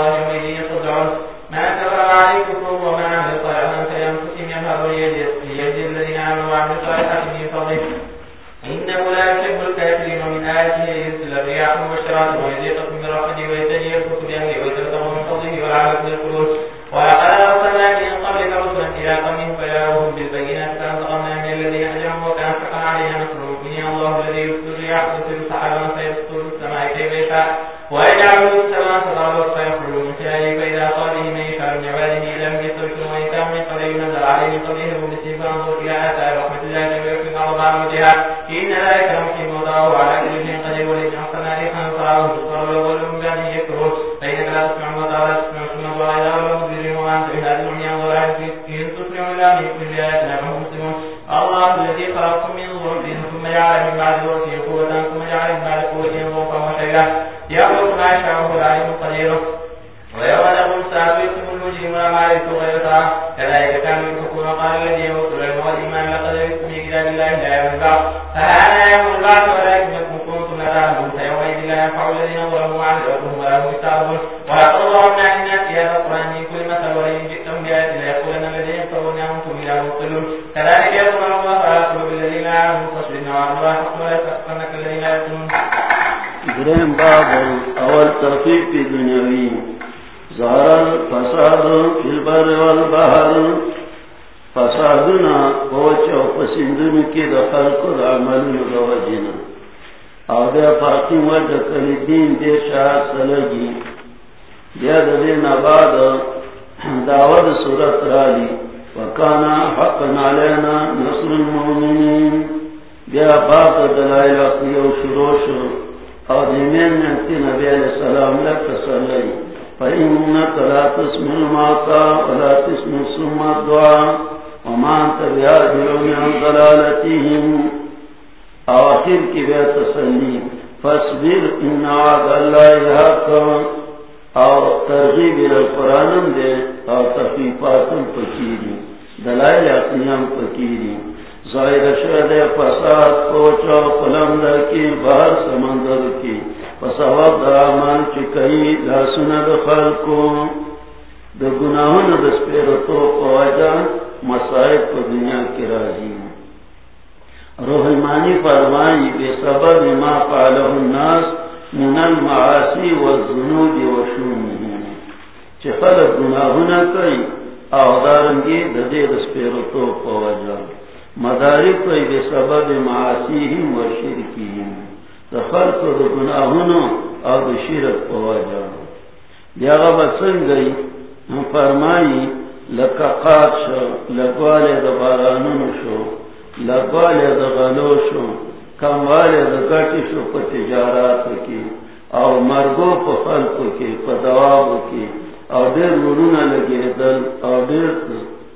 [SPEAKER 1] پا تجارات کی او مرگو پا خلقو کی او ډېر ورونه لګېدل، او ډېر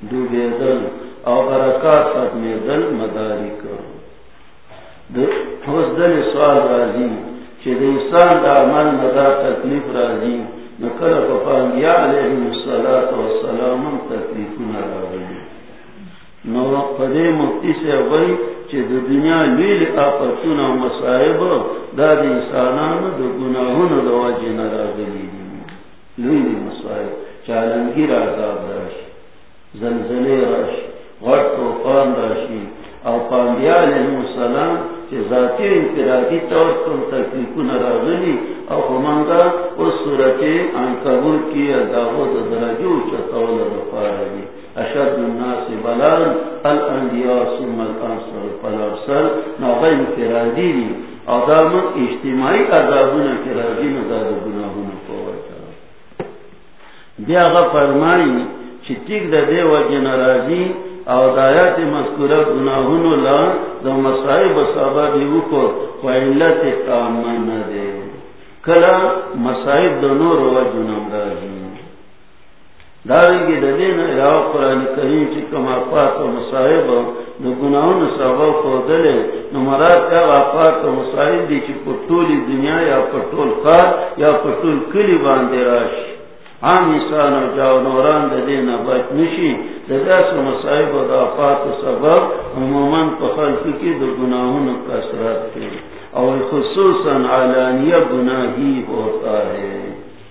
[SPEAKER 1] ډوبېدل، او برکات ختمېدل مدارک د اوس دل سوال راځي چې د انسان د عمل نه دا تکلیف راځي، نو کله په پانګیا علیه الصلاۃ والسلام تکلیفونه راغلي. نو په دې مفتی سے وایي چې د دنیا لیل آفتونه او مصائب دا د انسانانو د ګناهونو د وجه نه راغلي دي لیل مصائب چالنګي عذاب راشي زلزلې راشي غټ طوفان راشي او پانبیا علیہ السلام چې ذاتی انفرادی طور پر تکلیفونه راغلي او همانګه او سورته عنکبوت کې داغو د درجو چتاول لپاره دي اشد الناس بلان الانبیاء ثم الانصار فالارسل ناغه انفرادی دي او دا مو اجتماعي عذابونه کې راځي نو دا د ګناهونو په وجه بیا غ فرمایي چې ټیک د دې وجه ناراضي او دایات مذکوره گناہونو لا دو مصائب سبب یو کو فعلت تامن دے کلا مصائب دو نور و جنم راجی دارنگی دین یا قرآن کریم چی کما پاک و مصائب دو گناہونو سبب کو دلے نو مراد کا واپاک و مصائب دی چی پٹولی دنیا یا پٹول کار یا پٹول کلی باندے راشی عام انسان او جاو نوران د دې نه بچ نشي د داسې مصائب او د افات سبب عموما په خلق کې د ګناهونو کثرت کې او خصوصا علانیه گناهی ہوتا ہے.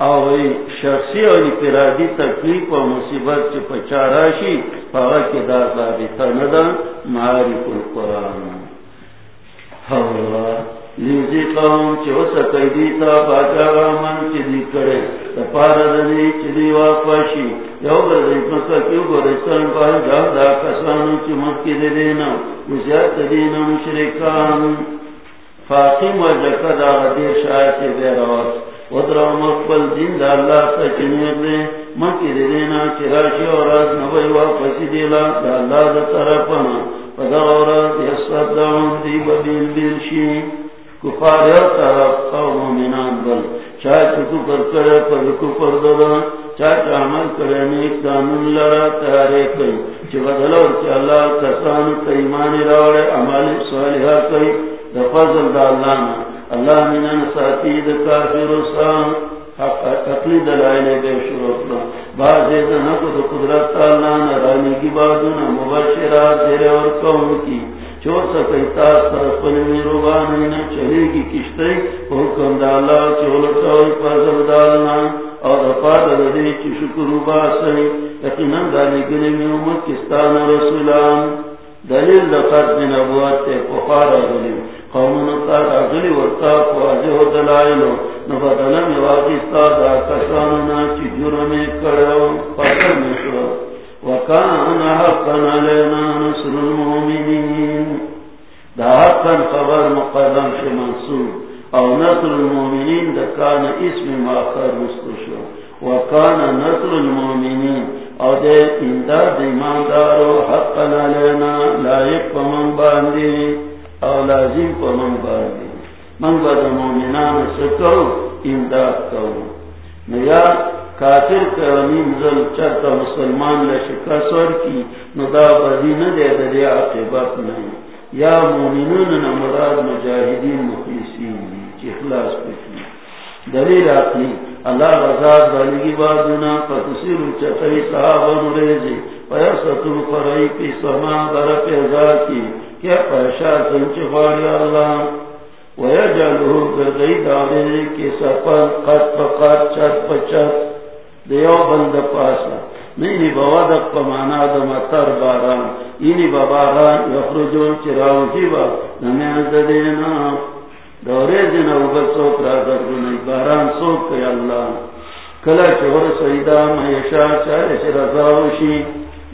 [SPEAKER 1] او وی شخصی او انفرادی تکلیف او مصیبت چې پچا راشي هغه دا ثابت نه معارف القرآن. الله لیزی قوم چی ہو سکی باجا من چی دی کرے تپارا دنی چی دی واپاشی یو بردی مکا کیو گرستان پاہ جا دا کسانو چی مکی دی دینا. وزیاد دینا مشرکان. فاقیم و جکا دا غدیر شاید بے رواز. ودرا مقبل دین دا اللہ تا دے مکی دینا اور آز نبی واپسی دیلا دا اللہ دا طرفنا فدا اور آز دی بدیل کفار طرف قوم بل چاہ چکو پر کرے پر کفر دادا چاہ کرے نیک دانون لرا تیارے کئی چی چی اللہ کسان راوڑے صالحہ کئی دا فضل دا اللہ نا اللہ منان ساتی کافر سان حق اقلی دلائل بے شروع بعض ایزن حق دا قدرت اللہ نا رانی کی بادونا مبشرات دیر اور قوم کی۔ چور سکئی تاس طرف پنمی روبانی نا چلے کی کشتی حکم دالا چولتاوی پازل دالنا اور اپاد ردی چی شکر باسی یقینا دالی گلی میں امت کستان رسولان۔ دلیل دقت من ابوات تے پخار اگلی قومن اطار و دلائلو کساننا چی جرمی پاکر وکان حقا علینا نصر دا حقا خبر مقدم او نصر دا کان اسم ماخر مستشو وکان نصر المؤمنین. او دے حقا علینا لائق پمن باندی او لازم پمن باندی من با دا مومنان سکو امداد کو نیا کافر کرمیم ظل چرتا مسلمان لشکا سور کی ندا بدی ندے دے عاقبت نہیں یا مومنون نمراد مجاہدین مخلصین دی چی اخلاص پکی دلیل عقلی اللہ رضاد بالگی بادونا فتصیر چتری صحابن ریزی فیرستو فرائی پی سما در پیزا کی کیا پیشا سنچ غاری اللہ۔ ویجالو گردئی دارے کے سپن قد پقات چت پچت دیو بند پاسا نینی بوادق پمانا دا مطر باران۔ اینی بباران یخرجون چراو جیبا نمیان دینا۔ دورے دینا اوبر سوک را دردنی باران سوک کئی اللہ۔ کلا چور سیدا میشا چارے چ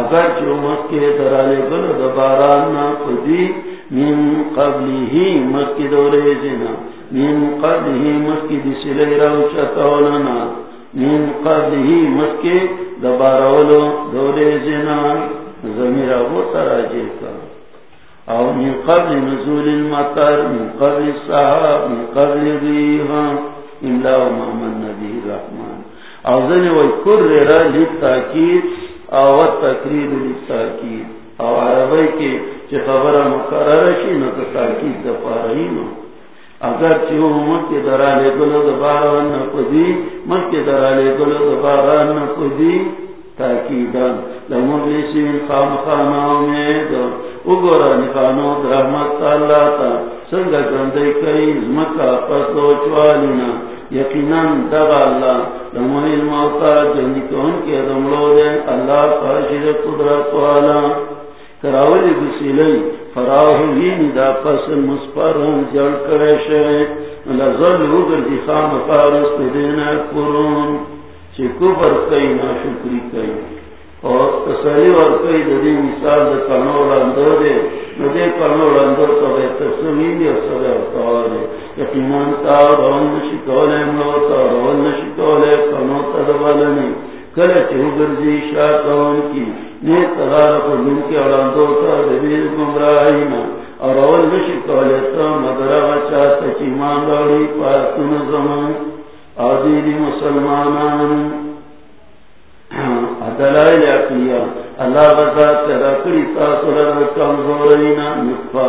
[SPEAKER 1] اگر جو مکہ درالے گلو دباران نا خودی من قبل ہی مکہ دورے جنا من قبل ہی مکہ دی سلی رو چتولنا من قبل ہی مکہ دبارولو دورے جنا زمیر ابو تراجے کا۔ او من قبل نزول المطر، من قبل الصحاب، من قبل ریحا املا و محمد نبی رحمان او زنی وی کر را لیت تاکید او تقریر للتاکید او عربی کی چی خبر مقرر شی نو تاکید دا پارینو اگر چی ہو مکی درالے گلو دا باران نپدی مکی درالے گلو دا باران نپدی تاکیدان لمبلیسین خام خانا امید. اگورا نکانو درحمت اللہ تا سنگا گندے کئی زمکا پسو چوالینا یقیناً دغا اللہ لمحی الموتا، جنگی کون کے دملو دے اللہ پاشر قدرت والا کراولی بسیلی فراہوی ندا پس مسپر ہم جل کرے شئے لزل ہوگر دی خام فارس دینا قرون۔ چی کبر کئی نا شکری کئی۔ اور تسلی اور کئی دی مثال دا کنو لاندو دے۔ ندے کنو لاندو تو بے تسلیمی اور سبے اتوارے یقیناً تارون نشکولے ملو تارون نشکولے کنو تدولنی کلے گرزی شاکون کی نیت تغار پر من کے اڑاندو تا گمراہینا اور اول نشکولے تا مدرہ لوڑی زمان آدیلی مسلمانان. دلائل اللہ بذات تیرا کری تاثر کمزورینا نفا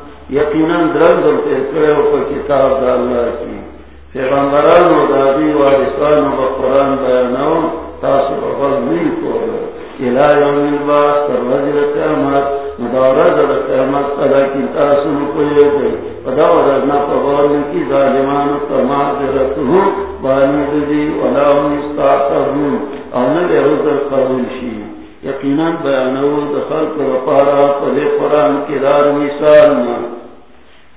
[SPEAKER 1] یقیناً درد کتاب دا اللہ کی. پیغمبران و دادی وارثان و قرآن بیانو تاسو بفضل نہیں کولا الہ یوم الباس تر وزر قیامت مدارد دا قیامت تلاکی تاسو نکوئے گئی. فداو رزنا پبارن کی ظالمان تمازرتہو بانی دی ولا هم استعتبون او نبی حضر قبول شید یقیناً بیانو دخل کر پارا پلے قرآن کی دار مثال نا.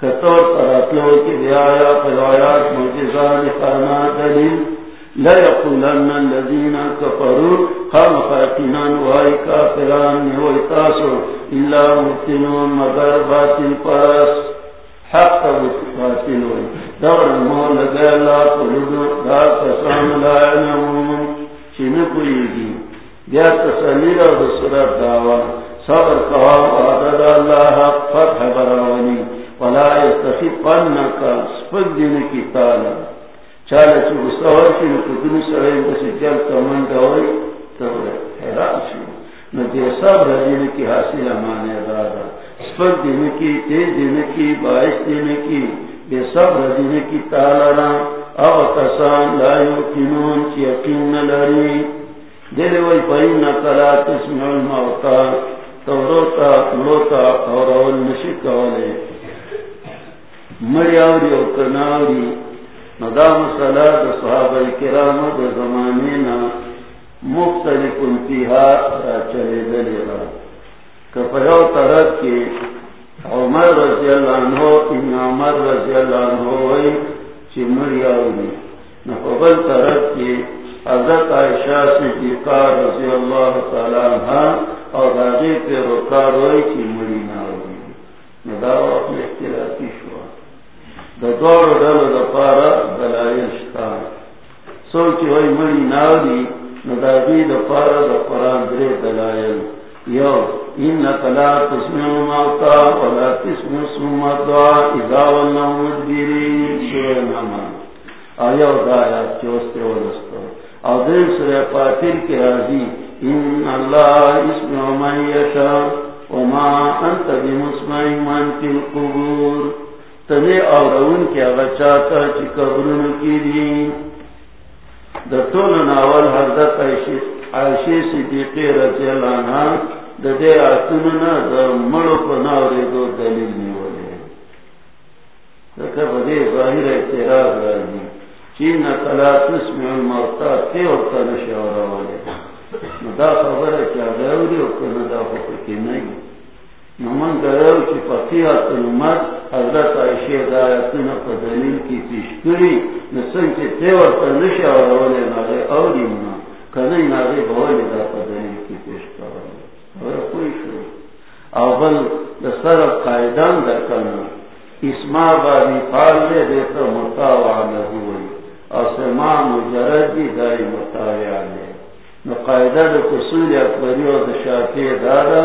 [SPEAKER 1] کتور تراتلو کی بیایا پیوایات مجزان خانا دلیل لا یقولن الذین کفروا خام خاتنان وائی کافران نوئی تاسو اللہ مبتنون مگر باطل پاس حق باطل ہوئی دور مول گئے اللہ قلوب دا کسان لا علمون چنکوئی گی بیا تسلیل و صورت دعوا صبر قوام عدد اللہ فتح براونی فلا ولا استخفنکا سپک دین کی تالا چالا چو گستاور شی نکتنی سرین بسی جل کمن گوئی تب حیران شی ندی صبر دین کی حاصل مانے دادا. سپک دین کی، تیز دین کی، باعث دین کی. بے صبر دین کی تالا را او کسان لا یوکنون، چی یقین لری. دل وی پین کلا تسمع الموتا. توروتا ملوتا اور اول نشک والے مری آوری کناوری مدام صلاح دا صحابہ کرام دا زمانینا مختلف انتہا چلے گلے گا کفیو طرف کے عمر رضی اللہ عنہ، ابن عمر رضی اللہ عنہ وی چی مری آوری نفقل طرف کے حضرت عائشہ صدیقہ رضی اللہ تعالی عنہ اور حضرت پہ رکار ہوئی کی مری ہوئی مداوہ اپنے اختلافی شو. دا دوڑ ڈل دا پارا دلائل شکان سوچی ہوئی نداغی دا پارا دا قرآن درے دلائل یو تسمع موتا ولا تسمع سمع اذا والنا مدبرین. سورہ نامان آیا دا آیات چوستے او دل پاتر کے راضی ان اللہ من یشا وما انت بمسمع من القبور تبی اور ان کے اغچاتا چی قبرن کی دی۔ دتون ناول حضرت عائشی صدیقی رضی اللہ عنہ ددے آتننا دا مڑو پا ناوری دو دلیل نیولے دکھا بدے ظاہر اعتراض راجی چین نہ کلا تسمع الموتا تے وقتا نشاورا والے دا خبر ہے کیا غیوری وقتا دا فکر نہیں۔ نمان گرو کی فقیات المت حضرت عائشی دا آتنا پا دلیل کی تشکری نسن کی تے وقتا نشاورا والے ناغے اولی منا کنی ناغے بولی دا پا دلیل کی تشکر کوئی شو اول دا صرف قائدان دا کنا اسما باری فال دے دیتا مطاوع لہوئی اسما مجرد دی دائی مطاوع لے. نو قائدہ دا قصول اکبری و دا شاکی دارا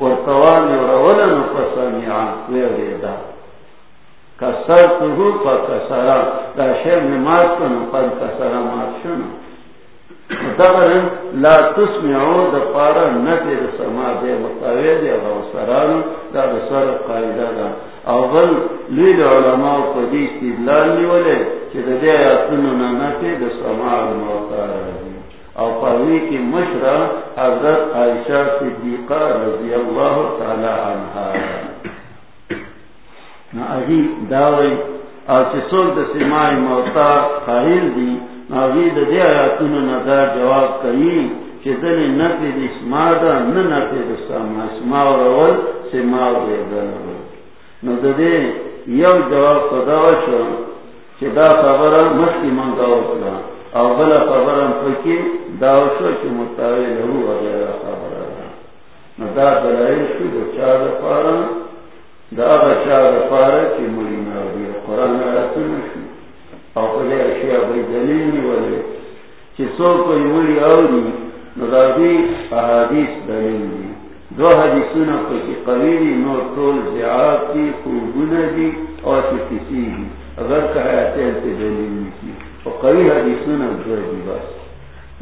[SPEAKER 1] ورتوان ورا کسرته فکسرا دا شیر نماز کنو قد کسرا لا تسمعو دا پارا نتی دا سما دے مطاوی دے دا دا سر قائدہ دا علماء چی دا دے آتنو نتی دا سما او پاوی کی مشرا حضرت عائشہ صدیقہ رضی اللہ تعالی عنہ نا اگی داوی او چی سول دا سماع موتا قائل دی ناوی دا دے آیاتون ندا جواب کئی چی دنی نفی دی اسما دا ننفی دا ساما اسما و رول سما و دیدن نو دا دے یو جواب قداو شو چی دا خبرا مشکی من گاو کلا او بلا خبرا پکی داو شو چی متاوی لہو وغیرہ نو دا دا پارا دا دا پارا چی قرآن شو اشیاء کوئی احادیث دو حدیثونا نور طول زیاد دی دی اور کسی دی اگر کہایتین تے کی اور قوی حدیثونا دو دی بس.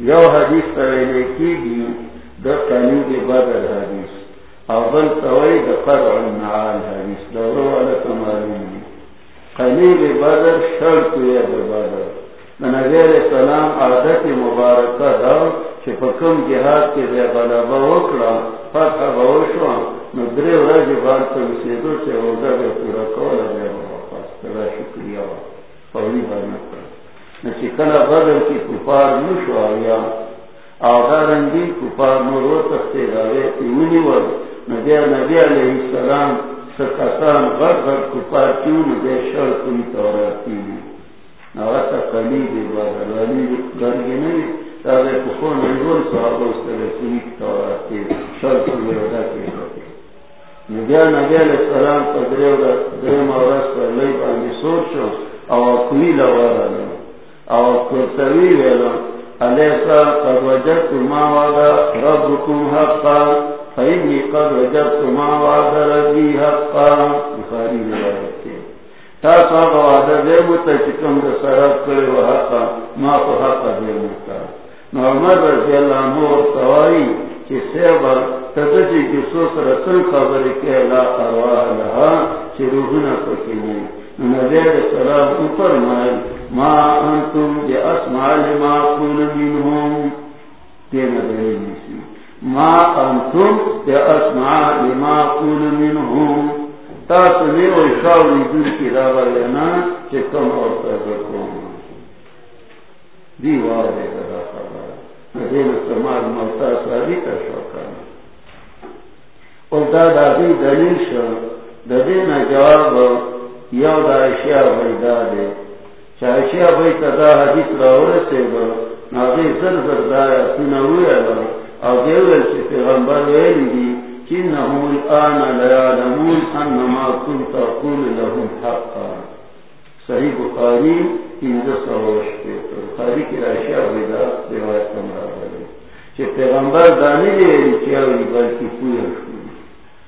[SPEAKER 1] یو حدیث طویلے کی دی دو قنوب بدر حدیث. اول طوی دا قرع النعال حدیث. دورو علیکم معلوم دی خلیل بدر شرط یا بدر نبی علیہ السلام عادت مبارکہ دا کہ پکم جہاد کے دے غلبہ وکڑا فتح بوشوا ندرے ورج بارتا مسیدو سے وزا بے پورا کولا بے واپس تلا شکریہ. پولی بارنا کرا بدر کی کفار نشو آیا کفار تیونی ور نبی علیہ السلام سکتان غر غر شر نواتا قلیب گرگی نوی کفون صحابہ توراتی شر ودا نبی علیہ السلام پر دریو دا پر لئی باندی سور شو، او لوارا کرتوی علیسا قد وجدت ما حقا فإني قد وجدت ما وعد ربي حقا. روایت تا صاحب وعدہ دے متا چکم دے سراب کرے و حقا، ما کو حقا دے متا محمد رضی اللہ عنہ اور سوائی کہ سیبا تدجی رسل خبر کے لا لہا چی روحنا نبی علیہ السلام اوپر مائل ما انتم بی اسمع لما قول منہم تینا دلیل نیسی ما انتم اسمع لما قول منهم. تاسو نه او شاو دې کی را وای نه چې کوم اور څه کوم دی واره دا خبره دې نو سمال موتا ساري تا شو کنه او دا د دې دلیل شو د دې جواب یو دا اشیاء وېدا دې چې اشیاء وې حدیث راوړل څه به نو دې زر زر دا څنګه ویل او دې ول چې پیغمبر ویل دي إنهم الآن لا يعلمون أن ما كنت لهم حقا. صحیح بخاری انجا سواش پیتا بخاری کی راشیہ ویدا روایت کمرا بلے چھے پیغمبر دانی لے رچیا وی بلکی پویا شوی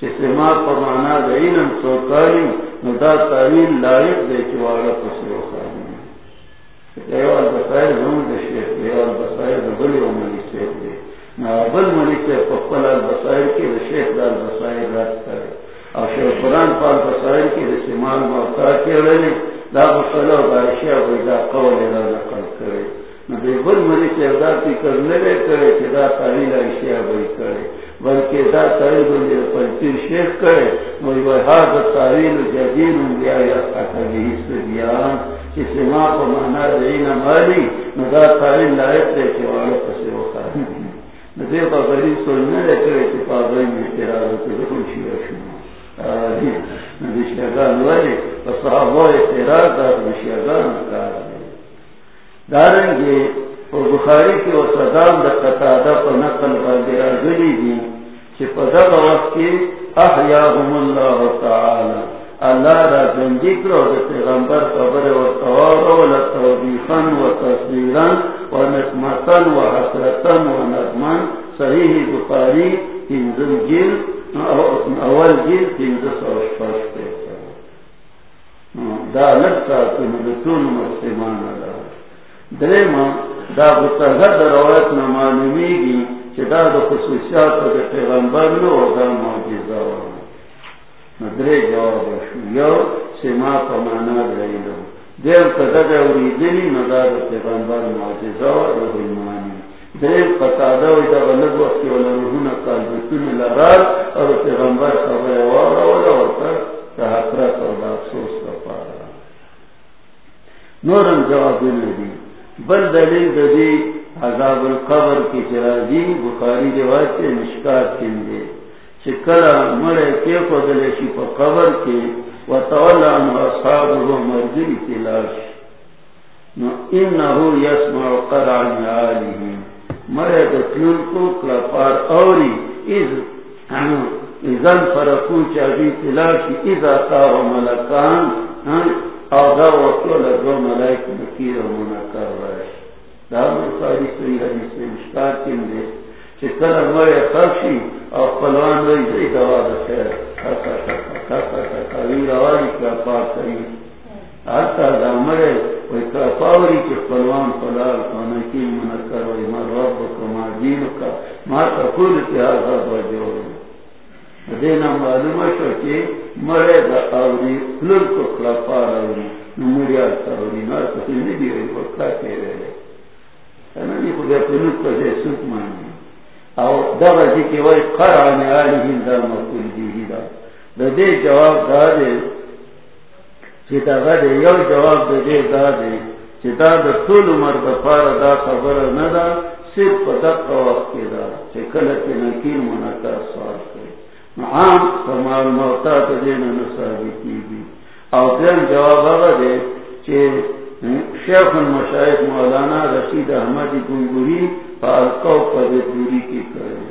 [SPEAKER 1] سما پر مانا دا سوکاری ندا تعویل لائق دے چوارا پسر خانی ایو البصائر زمن دا شیخ ایو البصائر دا بلی عملی سیخ دے. بل ملک سے پپل البسائر کی شیخ دال بسائر رد کرے. اور شیخ قرآن پال بسائر کی رسمال محتا کے رہے دا بسلو بارشیا بیدا قول را نقل کرے. نبی بل ملک سے دا فکر نلے کرے کہ دا تعلیل اشیاء بھائی کرے. بلکہ دا تعلیل بلی پنچیر شیخ کرے موی بحاد تعلیل جدین بیا یا قتلی سے بیان کسی ماں کو مانا دینا مالی ندا تعلیل لائق دے کہ والا پسے وہ خواہی دے پا بری سوچنے لے کرے کہ پا بری میں تیرا روکے دکھن شیعہ شما۔ نبی شیعگان والی پا صحابہ تیرا دا شیعگان کار دے دارنگے پا بخاری کی و صدام دا قطادہ پا نقل باندے آگلی دی چی پا دا وقت کی احیاهم اللہ تعالی، اللہ را زندگی کرو دا پیغمبر خبر و توارو و لتوبیخن و تصویرن و نقمتن و حسرتن و نظمن صحیح بخاری تنزل جل، اول جل تنزل سو شپاش پیسا۔ دا لگتا کنلتون مسلمان اللہ درم دا بتغد روایت نمانمی گی چی دا دا خصوصیات دا پیغمبر نو دا معجزہ وانا ندرے جواب شو یو سما پمانا دریلو دیر قدد اوریدنی ندار پیغمبر معجزہ و روح المانی دیر قطادہ و دا غلق وقت والا روحونا قلبتون لرار اور پیغمبر خبر وارا والا ورطا تا حسرت و دا افسوس کا پارا. نورم جواب ندی بل دلیل دی عذاب القبر کی چرازی بخاری روایت مشکات کندے چکلا مرے کے پدلے شی پا قبر کے و تولا ان اصحاب رو مرجل تلاش نو انہو یسمع قرع نعالی مرے دتلون کو کلپار اوری از ازن فرقو چاہی تلاش ازا تاو ملکان. آغا وقتو لگو ملائک و منکر راش دا سوی حدیث مشکار دے خرشی وی دی دوا دا خیر. وی روانی کلا پار کری. دا وی کلا پاوری منکر وی، ما رب کا ما تقول معلوم شو مرے دا آوری پلل کو کلا پار آوری نموری آتا آوری نار کسی ندی وی وقتا کے رہے انا نی خود پلل کو دے سوک مانی۔ او دغه ذکر وای قران علیه دا مقول دی دا۔ د دې جواب دا دی چې دا غږ یو جواب دی دا دی چې دا د ټول عمر د پاره دا خبره نه ده صرف په دغه وخت کې دا۔ چې کله چې نکیر منکر سوال کوي عام سمال موتا ته دې نه ثابتېږي او دیم جواب هغه دی چې شیخ المشایخ مولانا رشید احمد گنگوری فالقو پر کی کرے۔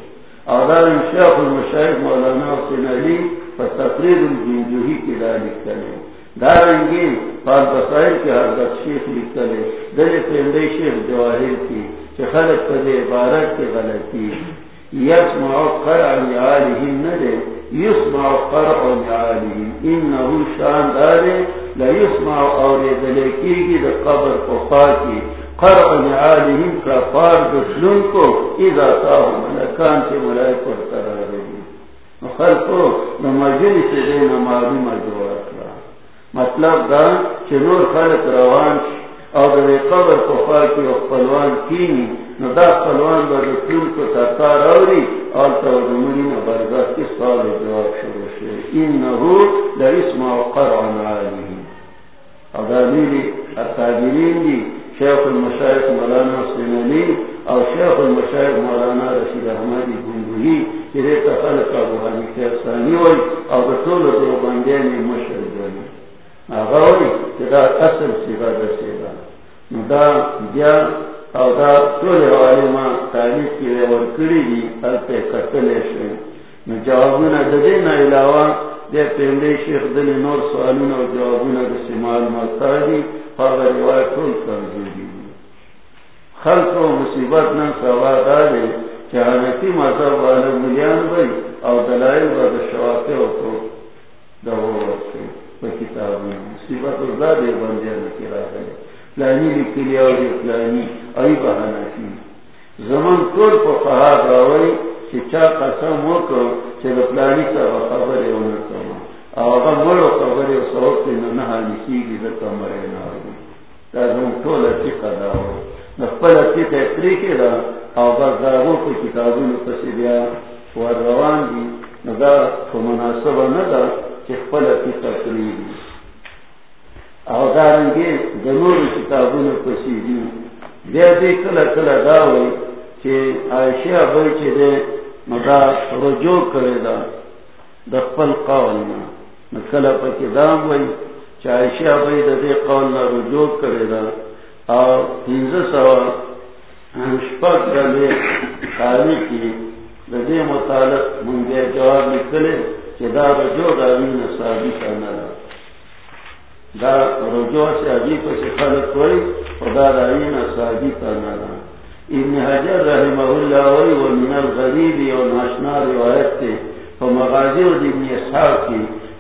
[SPEAKER 1] اور شیخ المشایخ مولانا حسین علی پر تقریر الجنجوہی کی رائے لکھے دارنگی فال بسائل کے حضرت شیخ لکھے دل پندے شیخ جواہر کی کہ خلق پر عبارت کی۔ غلطی يسمع قرع نعالهم ندي يسمع قرع نعالهم إنه شان داري، لا يسمع أوريد دا قبر فقاكي قرع نعالهم كفار دسلنكو إذا تاه ملكان في ملائك والترارين خلقو نمجلس دينا معلومة جواتنا مطلب دا چنور خلق روان او دا قبر فقاكي وقلوان كيني نو دا قلوان با کو تاتار آوری آلتا و کی سال جواب شروع شروع انہو دا اسمع قرعن عالی او دا میلی دی شیخ المشایخ مولانا سنانی او شیخ المشایخ مولانا رشید احمدی گنگوهی که ریتا خلق ابو حنیفی افسانی وی او دا طول دو بندینی مشهر جانی آغاوی که دا اصل سیغا دا سیغا دا بیا او دا ټول حواله ما تاریخ کې ورکړي دي تاسو کتلې شئ نو جوابونه د دې نه علاوه، د پیغمبر شیخ د نور سوالونو او جوابونه د سیمال ماتادي هغه روایت ټول کړی خلق او مصیبت نه سوا دا داري چې حنفي مذهب والے مليان وي او دلایل او شواهد او کو دا ورته په کتابونو. مصیبت او زاده باندې نه کړه فلانی لکلی اور فلانی ای بہانا کی۔ زمان طول پا فہاد راوی چی چا قسم ہوکو چی فلانی تا خبر اونا کما آغا مرو خبر او صحب تی ننہا نسیگی زکا مرے ناوی۔ تا زمان طول اچی قداوی نخپل اچی تیتری کے دا آغا زاغو کو کتابون پسی بیا ور روان دی۔ نگا تو مناسبہ ندا چی خپل اچی تقریبی او دنور کتابون پسی دی. بیا دی داوی آئیشی آبای دی مدا رجوع دا دخپل قول نا. وی آئیشی آبای دا دی قول نا رجوع او سوا شپک خالی کی دا دی مطالق منگی جواب نکلے چی دا رجوع دا دا رجوع سے عجیب سے خلق کوئی خدا رائین سادی کرنا دا ابن حجر رحمہ اللہ وی من الغریبی و ناشنا روایت تے فمغازی و ابن اصحاب کی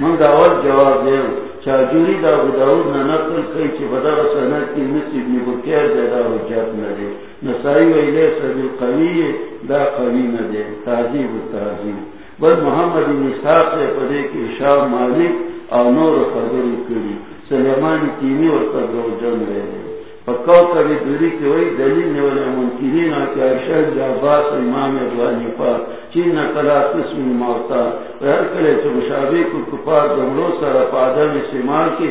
[SPEAKER 1] من دعوت جواب دے چاجوری دا ابو داود نہ نقل کئی چی بدا سنت کی نسی نی بکیر دے دا حجت نہ دے. نسائی ویلے سبی قوی دا قوی نہ دے. تحضیب و تحضیب بل محمد نصاب سے پدے کی شاہ مالک اور نور خبری کری. سلیمان تیمی اور قدر جن رہے پکاؤ کبھی دوری کی ہوئی دلیل نے والا ممکنین ارشد جعباس امام ابو حنیفہ چین نہ قسم موتا۔ ہر کلے سے مشابہ کو کفار جملوں سارا پادم استعمال کی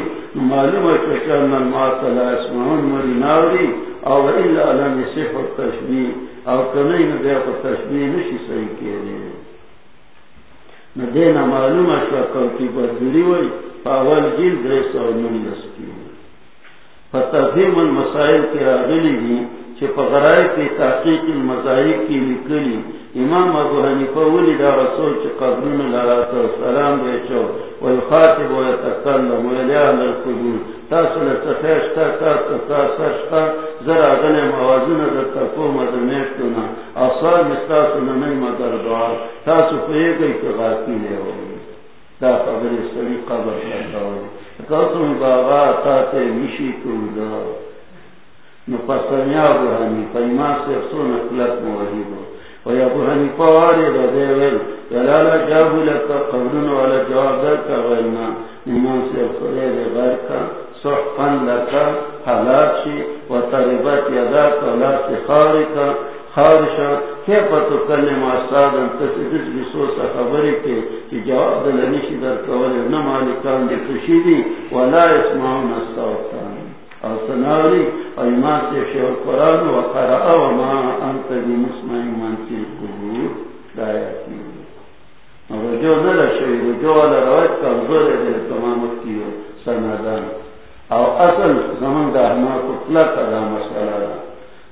[SPEAKER 1] معلوم ہے کہ شان المات لا اسمعون مریناوری او الا لم يصف التشبیہ۔ او کنے نہ دیا پر تشبیہ نشی صحیح کیے نہ دینا معلوم ہے کہ کوئی بدری ہوئی، پاول جلد 319 فتحیم المسائل کے راغلی دی چھے پغرائی کے تحقیق المسائل کی لکلی امام ابو حنیفہ ولی دا رسول چھے قبرون لراتا سلام بیچو ویخاتب ویتکلم ویلیان القبول تاسل سخیشتا تاسل سخیشتا زر آدن موازن در تقوم در نیشتونا اصال مستاسو نمیم در دعا تاسو پیگئی که غاکی لیو دا قبر سری قبر کرتا ہوئی قسم بابا تا تے مشی کولا نو پسنیا ابو حنیفہ ایمان سے سن اخلاق موحید و یا ابو حنیفہ دا دیول یلالا جابو لکا قبرون والا جواب در کا غیلنا ایمان سے خرید غیر کا صحفن لکا حالات شی، و طریبت یدا کا، لا سخاری کا۔ خارشا کیف تو کرنے ماساد انتسدس بسوسا خبری کے کہ جواب دلنیشی در کولی نمالکان دی خشیدی ولا اسمعون السوطان او سناوری او ایمان سے شیع القرآن و قرآ و ما انت دی مسمع ایمان سی قبور دایاتی رجوع نلا شوی رجوع والا روایت کا حضور دل تمامت کیو سنادان او اصل زمان دا احمد اطلاق دا مسئلہ دا.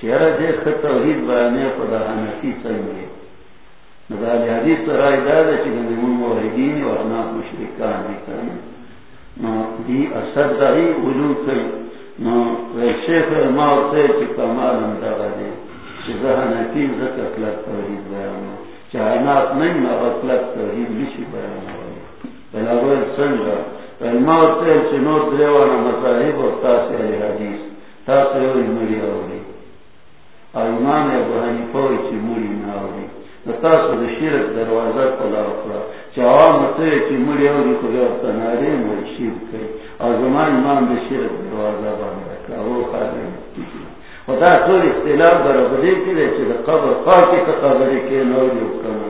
[SPEAKER 1] چہرہ دیکھ توحید بیانے پر حنفی چنگے مدال حدیث رائے دادا چکن من موحدین و انا مشرکان دیکھا نو دی اصد دائی علو کئی. نو شیخ علماء سے چکا مال اندارا دے. چکا حنفی زکا کلک توحید بیانا چاہنات نہیں، نا اطلق توحید نشی بیانا بلا رویل سنگا. علماء سے چنو دریوانا مذاہب و تاسی حدیث. تاسی ہوئی مری ہوئی ایمان ابو حنیفه چې مړی نه اوري نو تاسو د شرک دروازه کلا وکړه چې عوام ته چې مړی اوري خو یو تنارې مو شرک کوي او زمان ایمان د شرک دروازه باندې کړه او خاطر خدا ټول اختلاف دربدې کې چې د قبر پاکي ته خبرې کې نه اوري وکړه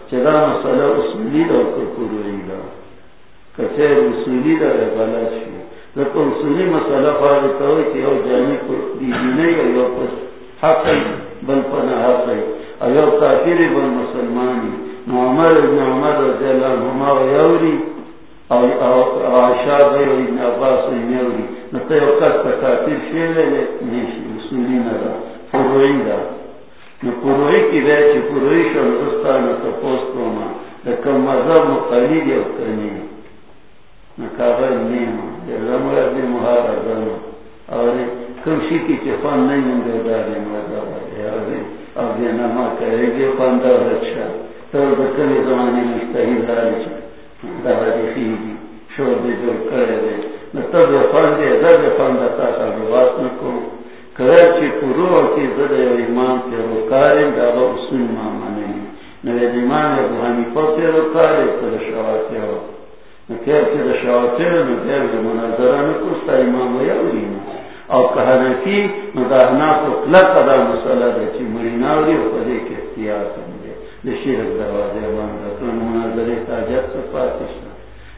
[SPEAKER 1] دا چدا مسئلہ اصولی دا کپروئی دا. کچھر اصولی دا غلط شو لکہ اصولی مسئلہ فارغ ہوئی کہ او جانی کو دیدی یا یو پس حق بل پنا حق او یو کافر بل مسلمانی. نو عمر ابن عمر رضی اللہ عنہما و یوری، او عاشا غیر ابن عباس و یوری. نو تا یو کس کافر شیلے لے نیشی اصولی ندا فروئی دا. نو کی دے چی پروئی شو نزستان تا پوست روما لکم مذہب مقالید یو کرنی نو کابل نیما دے زمو یا دی محار ازانو اور کم شی کی چی فان نہیں مندے داری مذہب ہے او دی نما کرے گی فان دا رچا تو دکلی زمانی مستحیل داری چا دا دی خیدی شور دی جو کرے دے نو تب فان دی زر فان دا تا تا بواس نکو کرر چی پرو کی زد ایمان کے روکارے داغا اصول مامانے نوے ایمان ابو حنیفہ کے روکارے پر شواتے ہو نکیر کے شواتے ہو نکیر کے مناظرہ نکستا امام یوری او کہنا کی نداہنا کو کلک ادا مسئلہ دے چی مریناوری و پدے کے اختیار سمجھے لشیرک دروازے باندھا تو مناظرے تاجت سے پاتشنا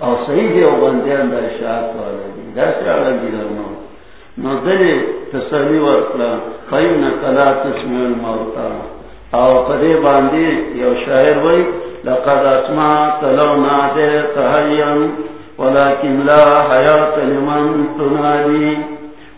[SPEAKER 1] او صحیح دی او بندیان دا اشاعت والا دی دا سیالا دی لرنو نو دلی تسلی ورکلا خیم نکلا تسمی الموتا او قدی باندی یو شاعر وی لقد اسما تلو نادر تحیم ولیکن لا حیات لمن تنادی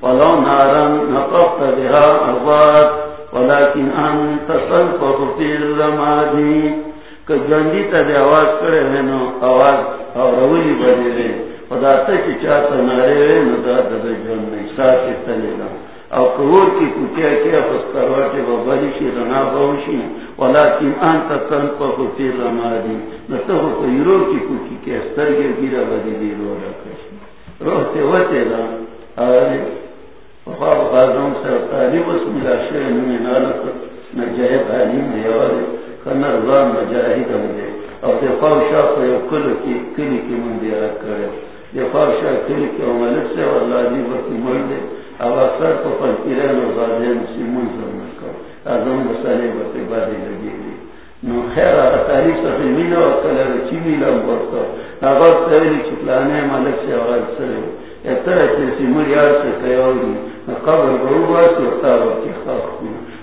[SPEAKER 1] ولو نارا نقفت بها اغوات ولیکن انت صلفه فی الرمادی کہ جنگی تا دے آواز کرے ہیں نو آواز اور رولی بڑی رہے خدا تا چی چاہتا نارے رہے نو دا دا دا جن نہیں ساکے تلے گا او کور کی کتیا کیا پسترواٹے با بڑی شی رنا باوشی ولیکن آنتا تن پا خطیر رما دی نتا خو پیرو کی کتی کیا سترگی گیرا بدی دی رو را رکشی روحتے وطے دا آرے وفاق غازم سر طالب اسم اللہ شیر نمی نالتا نجاہد علیم دیوارے کنر زان مجاہد دے اور دفاع شاہ کو یو کل کی کلی کی من دیا کرے دفاع شاہ کلی کی ملک سے واللہ دی. بکی مل او اثر کو پل پیرین و غازین سی منظر نکو ازم بسالے بکی نو خیر آتا تاریخ صفی میلا و کلر چی میلا مبرکا ناغاب تاویلی چکلانے ملک سے آغاز سرے اتر اچھے سی مریار سے کیاوری قبر برو باسی و تابر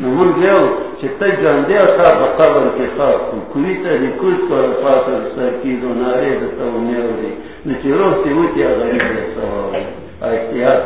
[SPEAKER 1] ما تاوی نمون گیو چه تا کوی دو احتیاط